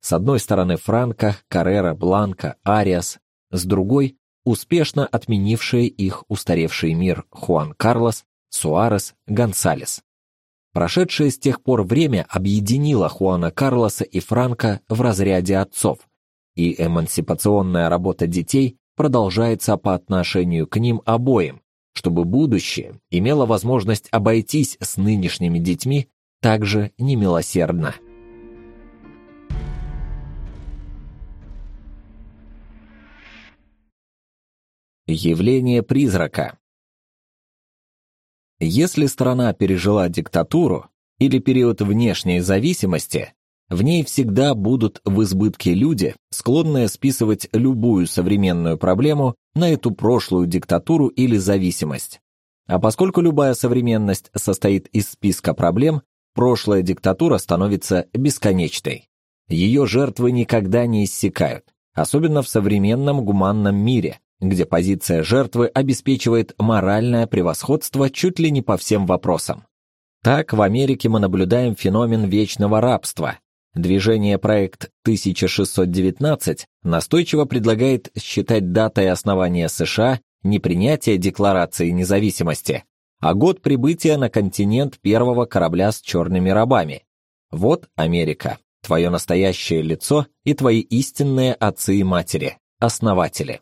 С одной стороны Франко, Каррера, Бланка, Ариас, с другой успешно отменившие их устаревший мир Хуан Карлос, Суарес, Гонсалес. Прошедшее с тех пор время объединило Хуана Карлоса и Франко в разряде отцов, и эмансипационная работа детей продолжается по отношению к ним обоим, чтобы будущее имело возможность обойтись с нынешними детьми также немилосердно. Явление призрака. Если страна пережила диктатуру или период внешней зависимости, в ней всегда будут в избытке люди, склонные списывать любую современную проблему на эту прошлую диктатуру или зависимость. А поскольку любая современность состоит из списка проблем, прошлая диктатура становится бесконечной. Ее жертвы никогда не иссякают, особенно в современном гуманном мире, где позиция жертвы обеспечивает моральное превосходство чуть ли не по всем вопросам. Так в Америке мы наблюдаем феномен вечного рабства. Движение проект 1619 настойчиво предлагает считать датой основания США не принятие Декларации независимости, а год прибытия на континент первого корабля с черными рабами. Вот Америка, твое настоящее лицо и твои истинные отцы и матери, основатели.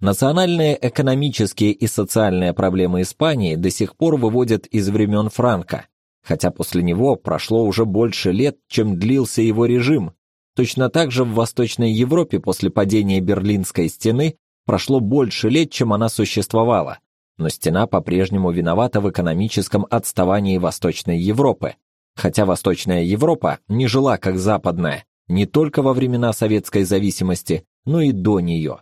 Национальные экономические и социальные проблемы Испании до сих пор выводят из времен Франка, хотя после него прошло уже больше лет, чем длился его режим. Точно так же в Восточной Европе после падения Берлинской стены прошло больше лет, чем она существовала но стена по-прежнему виновата в экономическом отставании Восточной Европы, хотя Восточная Европа не жила как Западная, не только во времена советской зависимости, но и до нее.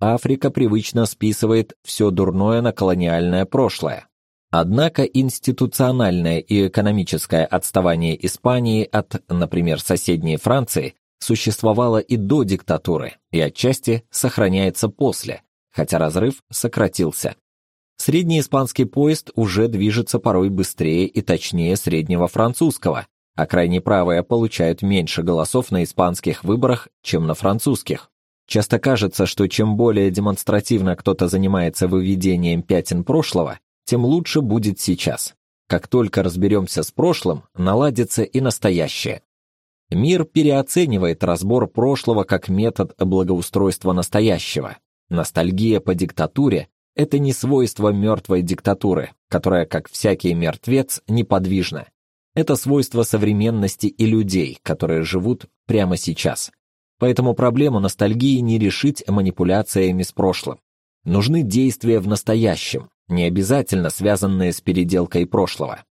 Африка привычно списывает все дурное на колониальное прошлое. Однако институциональное и экономическое отставание Испании от, например, соседней Франции существовало и до диктатуры, и отчасти сохраняется после, хотя разрыв сократился. Средний испанский поезд уже движется порой быстрее и точнее среднего французского, а крайне правые получают меньше голосов на испанских выборах, чем на французских. Часто кажется, что чем более демонстративно кто-то занимается выведением пятен прошлого, тем лучше будет сейчас. Как только разберемся с прошлым, наладится и настоящее. Мир переоценивает разбор прошлого как метод благоустройства настоящего. Ностальгия по диктатуре это не свойство мертвой диктатуры, которая, как всякий мертвец, неподвижна. Это свойство современности и людей, которые живут прямо сейчас. Поэтому проблему ностальгии не решить манипуляциями с прошлым. Нужны действия в настоящем, не обязательно связанные с переделкой прошлого.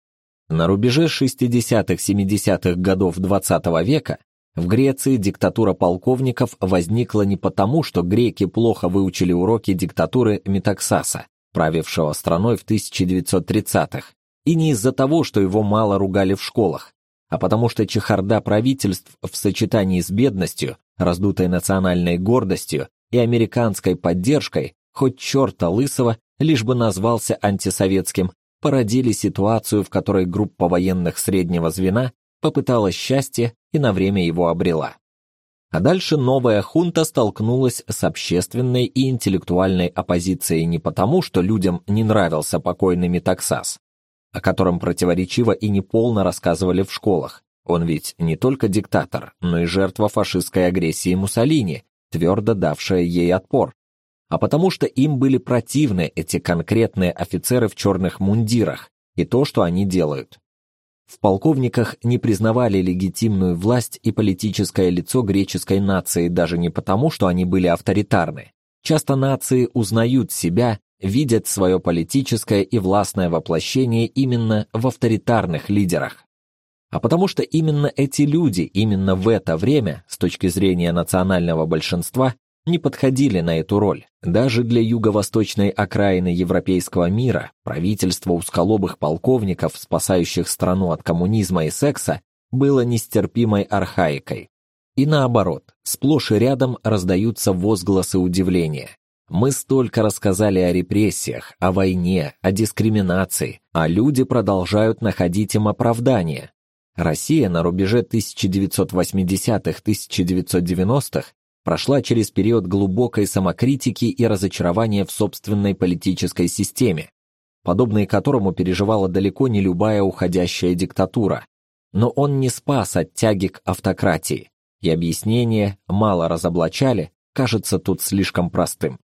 На рубеже 60-70-х годов XX века в Греции диктатура полковников возникла не потому, что греки плохо выучили уроки диктатуры Метаксаса, правившего страной в 1930-х, и не из-за того, что его мало ругали в школах, а потому что чехарда правительств в сочетании с бедностью, раздутой национальной гордостью и американской поддержкой, хоть черта лысого, лишь бы назвался антисоветским, породили ситуацию, в которой группа военных среднего звена попыталась счастье и на время его обрела. А дальше новая хунта столкнулась с общественной и интеллектуальной оппозицией не потому, что людям не нравился покойный Метаксас, о котором противоречиво и неполно рассказывали в школах, Он ведь не только диктатор, но и жертва фашистской агрессии Муссолини, твердо давшая ей отпор. А потому что им были противны эти конкретные офицеры в черных мундирах и то, что они делают. В полковниках не признавали легитимную власть и политическое лицо греческой нации даже не потому, что они были авторитарны. Часто нации узнают себя, видят свое политическое и властное воплощение именно в авторитарных лидерах. А потому что именно эти люди именно в это время, с точки зрения национального большинства, не подходили на эту роль. Даже для юго-восточной окраины европейского мира правительство узколобых полковников, спасающих страну от коммунизма и секса, было нестерпимой архаикой. И наоборот, сплошь и рядом раздаются возгласы удивления. Мы столько рассказали о репрессиях, о войне, о дискриминации, а люди продолжают находить им оправдание. Россия на рубеже 1980-1990-х прошла через период глубокой самокритики и разочарования в собственной политической системе, подобные которому переживала далеко не любая уходящая диктатура. Но он не спас от тяги к автократии, и объяснение мало разоблачали, кажется тут слишком простым.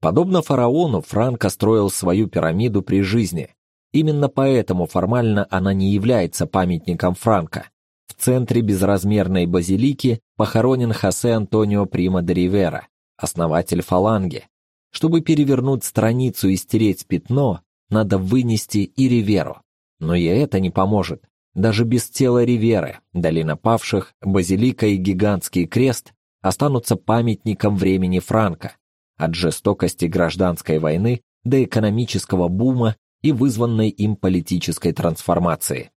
Подобно фараону, Франко строил свою пирамиду при жизни. Именно поэтому формально она не является памятником Франко. В центре безразмерной базилики похоронен Хосе Антонио Прима де Ривера, основатель фаланги. Чтобы перевернуть страницу и стереть пятно, надо вынести и Риверу. Но и это не поможет. Даже без тела Риверы, долина павших, базилика и гигантский крест останутся памятником времени Франка, от жестокости гражданской войны до экономического бума и вызванной им политической трансформации.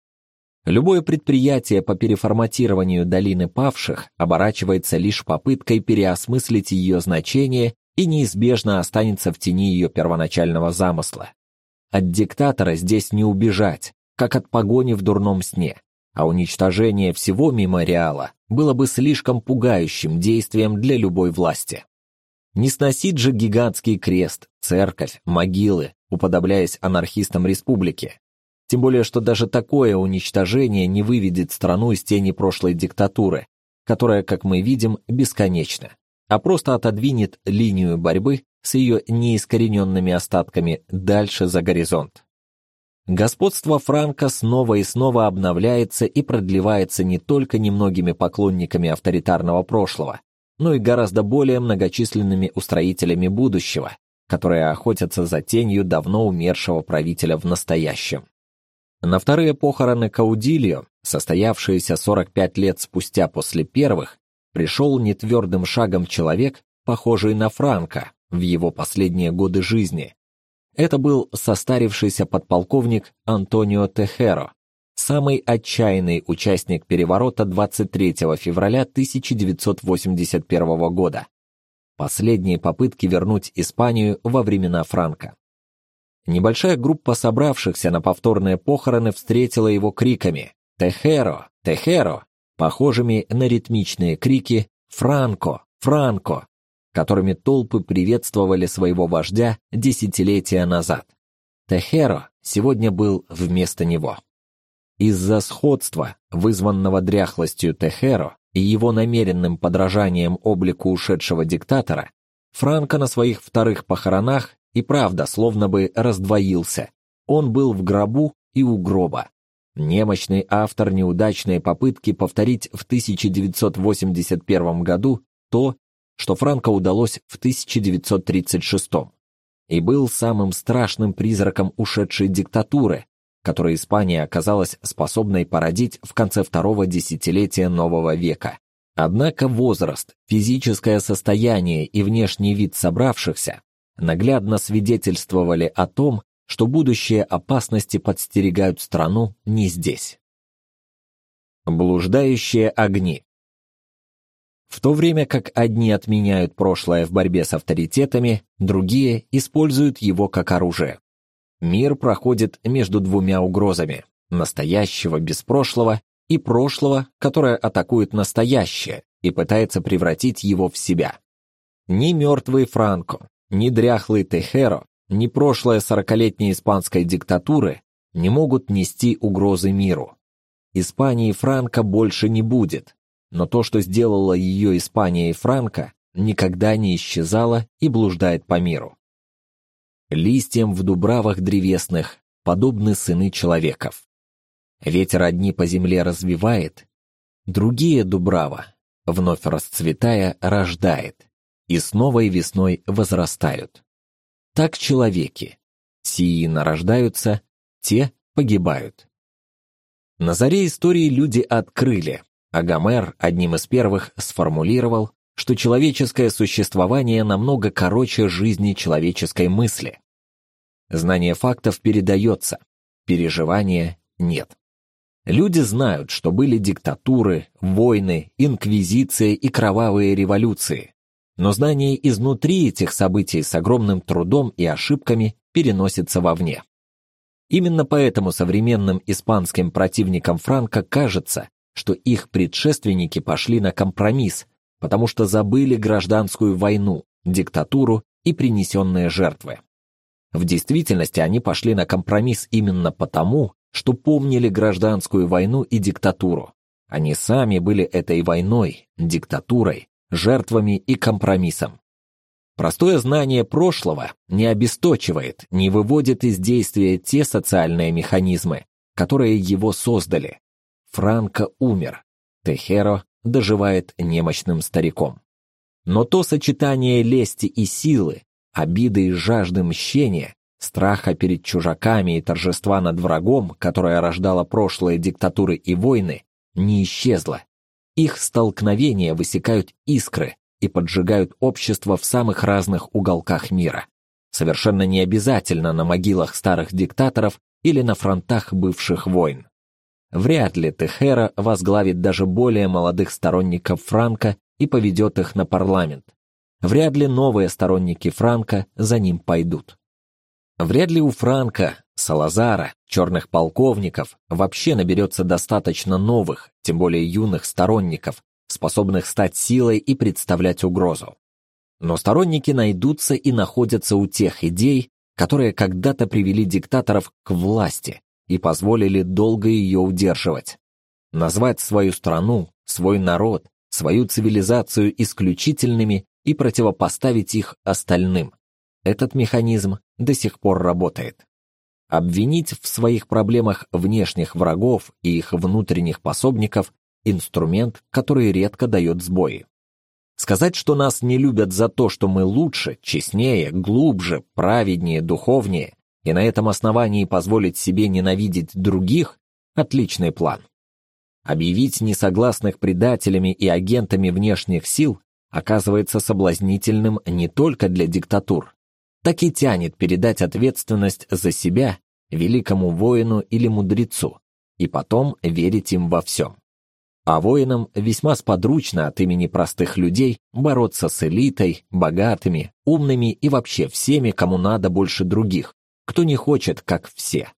Любое предприятие по переформатированию долины павших оборачивается лишь попыткой переосмыслить ее значение и неизбежно останется в тени ее первоначального замысла. От диктатора здесь не убежать, как от погони в дурном сне, а уничтожение всего мемориала было бы слишком пугающим действием для любой власти. Не сносить же гигантский крест, церковь, могилы, уподобляясь анархистам республики, тем более, что даже такое уничтожение не выведет страну из тени прошлой диктатуры, которая, как мы видим, бесконечна, а просто отодвинет линию борьбы с ее неискорененными остатками дальше за горизонт. Господство Франка снова и снова обновляется и продлевается не только немногими поклонниками авторитарного прошлого, но и гораздо более многочисленными устроителями будущего, которые охотятся за тенью давно умершего правителя в настоящем. На вторые похороны Каудильо, состоявшиеся 45 лет спустя после первых, пришел нетвердым шагом человек, похожий на Франка в его последние годы жизни. Это был состарившийся подполковник Антонио Техеро, самый отчаянный участник переворота 23 февраля 1981 года. Последние попытки вернуть Испанию во времена Франка. Небольшая группа собравшихся на повторные похороны встретила его криками «Техеро! Техеро!», похожими на ритмичные крики «Франко! Франко!», которыми толпы приветствовали своего вождя десятилетия назад. Техеро сегодня был вместо него. Из-за сходства, вызванного дряхлостью Техеро и его намеренным подражанием облику ушедшего диктатора, Франко на своих вторых похоронах и правда, словно бы раздвоился. Он был в гробу и у гроба. Немощный автор неудачной попытки повторить в 1981 году то, что Франко удалось в 1936 и был самым страшным призраком ушедшей диктатуры, которую Испания оказалась способной породить в конце второго десятилетия нового века. Однако возраст, физическое состояние и внешний вид собравшихся наглядно свидетельствовали о том, что будущие опасности подстерегают страну не здесь. Блуждающие огни. В то время как одни отменяют прошлое в борьбе с авторитетами, другие используют его как оружие. Мир проходит между двумя угрозами: настоящего без прошлого и прошлого, которое атакует настоящее и пытается превратить его в себя. Ни мертвый Франко, ни дряхлый Техеро, ни прошлое сорокалетней испанской диктатуры не могут нести угрозы миру. Испании Франко больше не будет, но то, что сделала ее Испания и Франко, никогда не исчезало и блуждает по миру. Листьям в дубравах древесных подобны сыны человеков. Ветер одни по земле развивает, другие дубрава, вновь расцветая, рождает, и с новой весной возрастают. Так человеки, сии нарождаются, те погибают. На заре истории люди открыли, а Гомер одним из первых сформулировал, что человеческое существование намного короче жизни человеческой мысли. Знание фактов передается, переживания нет. Люди знают, что были диктатуры, войны, инквизиция и кровавые революции. Но знание изнутри этих событий с огромным трудом и ошибками переносится вовне. Именно поэтому современным испанским противникам Франко кажется, что их предшественники пошли на компромисс, потому что забыли гражданскую войну, диктатуру и принесенные жертвы. В действительности они пошли на компромисс именно потому, что помнили гражданскую войну и диктатуру. Они сами были этой войной, диктатурой, жертвами и компромиссом. Простое знание прошлого не обесточивает, не выводит из действия те социальные механизмы, которые его создали. Франко умер, Техеро доживает немощным стариком. Но то сочетание лести и силы, обиды и жажды мщения, страха перед чужаками и торжества над врагом, которое рождало прошлые диктатуры и войны, не исчезло. Их столкновения высекают искры, и поджигают общество в самых разных уголках мира. Совершенно не обязательно на могилах старых диктаторов или на фронтах бывших войн. Вряд ли Техера возглавит даже более молодых сторонников Франка и поведет их на парламент. Вряд ли новые сторонники Франка за ним пойдут. Вряд ли у Франка, Салазара, черных полковников вообще наберется достаточно новых, тем более юных сторонников, способных стать силой и представлять угрозу. Но сторонники найдутся и находятся у тех идей, которые когда-то привели диктаторов к власти и позволили долго ее удерживать. Назвать свою страну, свой народ, свою цивилизацию исключительными и противопоставить их остальным. Этот механизм до сих пор работает. Обвинить в своих проблемах внешних врагов и их внутренних пособников инструмент, который редко дает сбои. Сказать, что нас не любят за то, что мы лучше, честнее, глубже, праведнее, духовнее, и на этом основании позволить себе ненавидеть других – отличный план. Объявить несогласных предателями и агентами внешних сил оказывается соблазнительным не только для диктатур, так и тянет передать ответственность за себя великому воину или мудрецу, и потом верить им во всем а воинам весьма сподручно от имени простых людей бороться с элитой, богатыми, умными и вообще всеми, кому надо больше других, кто не хочет, как все.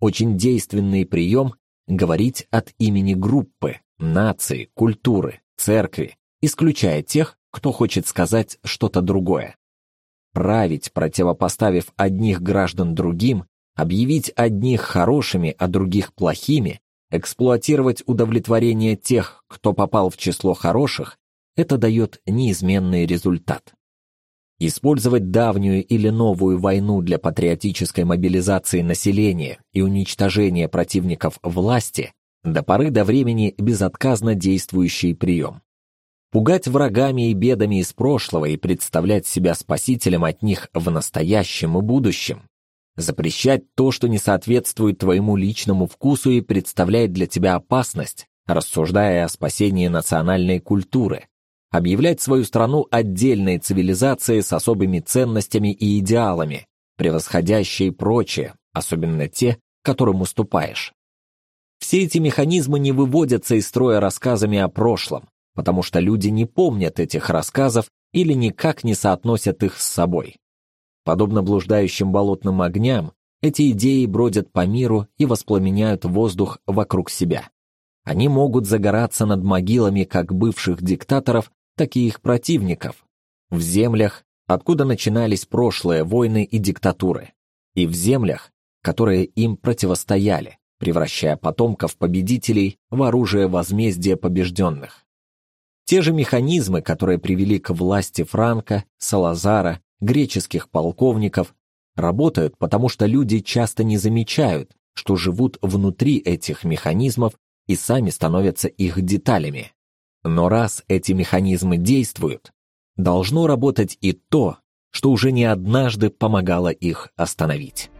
Очень действенный прием — говорить от имени группы, нации, культуры, церкви, исключая тех, кто хочет сказать что-то другое. Править, противопоставив одних граждан другим, объявить одних хорошими, а других плохими, Эксплуатировать удовлетворение тех, кто попал в число хороших, это дает неизменный результат. Использовать давнюю или новую войну для патриотической мобилизации населения и уничтожения противников власти до поры до времени безотказно действующий прием. Пугать врагами и бедами из прошлого и представлять себя спасителем от них в настоящем и будущем запрещать то, что не соответствует твоему личному вкусу и представляет для тебя опасность, рассуждая о спасении национальной культуры, объявлять свою страну отдельной цивилизацией с особыми ценностями и идеалами, превосходящей прочее, особенно те, которым уступаешь. Все эти механизмы не выводятся из строя рассказами о прошлом, потому что люди не помнят этих рассказов или никак не соотносят их с собой. Подобно блуждающим болотным огням, эти идеи бродят по миру и воспламеняют воздух вокруг себя. Они могут загораться над могилами как бывших диктаторов, так и их противников, в землях, откуда начинались прошлые войны и диктатуры, и в землях, которые им противостояли, превращая потомков победителей в оружие возмездия побежденных. Те же механизмы, которые привели к власти Франка, Салазара, греческих полковников, работают, потому что люди часто не замечают, что живут внутри этих механизмов и сами становятся их деталями. Но раз эти механизмы действуют, должно работать и то, что уже не однажды помогало их остановить.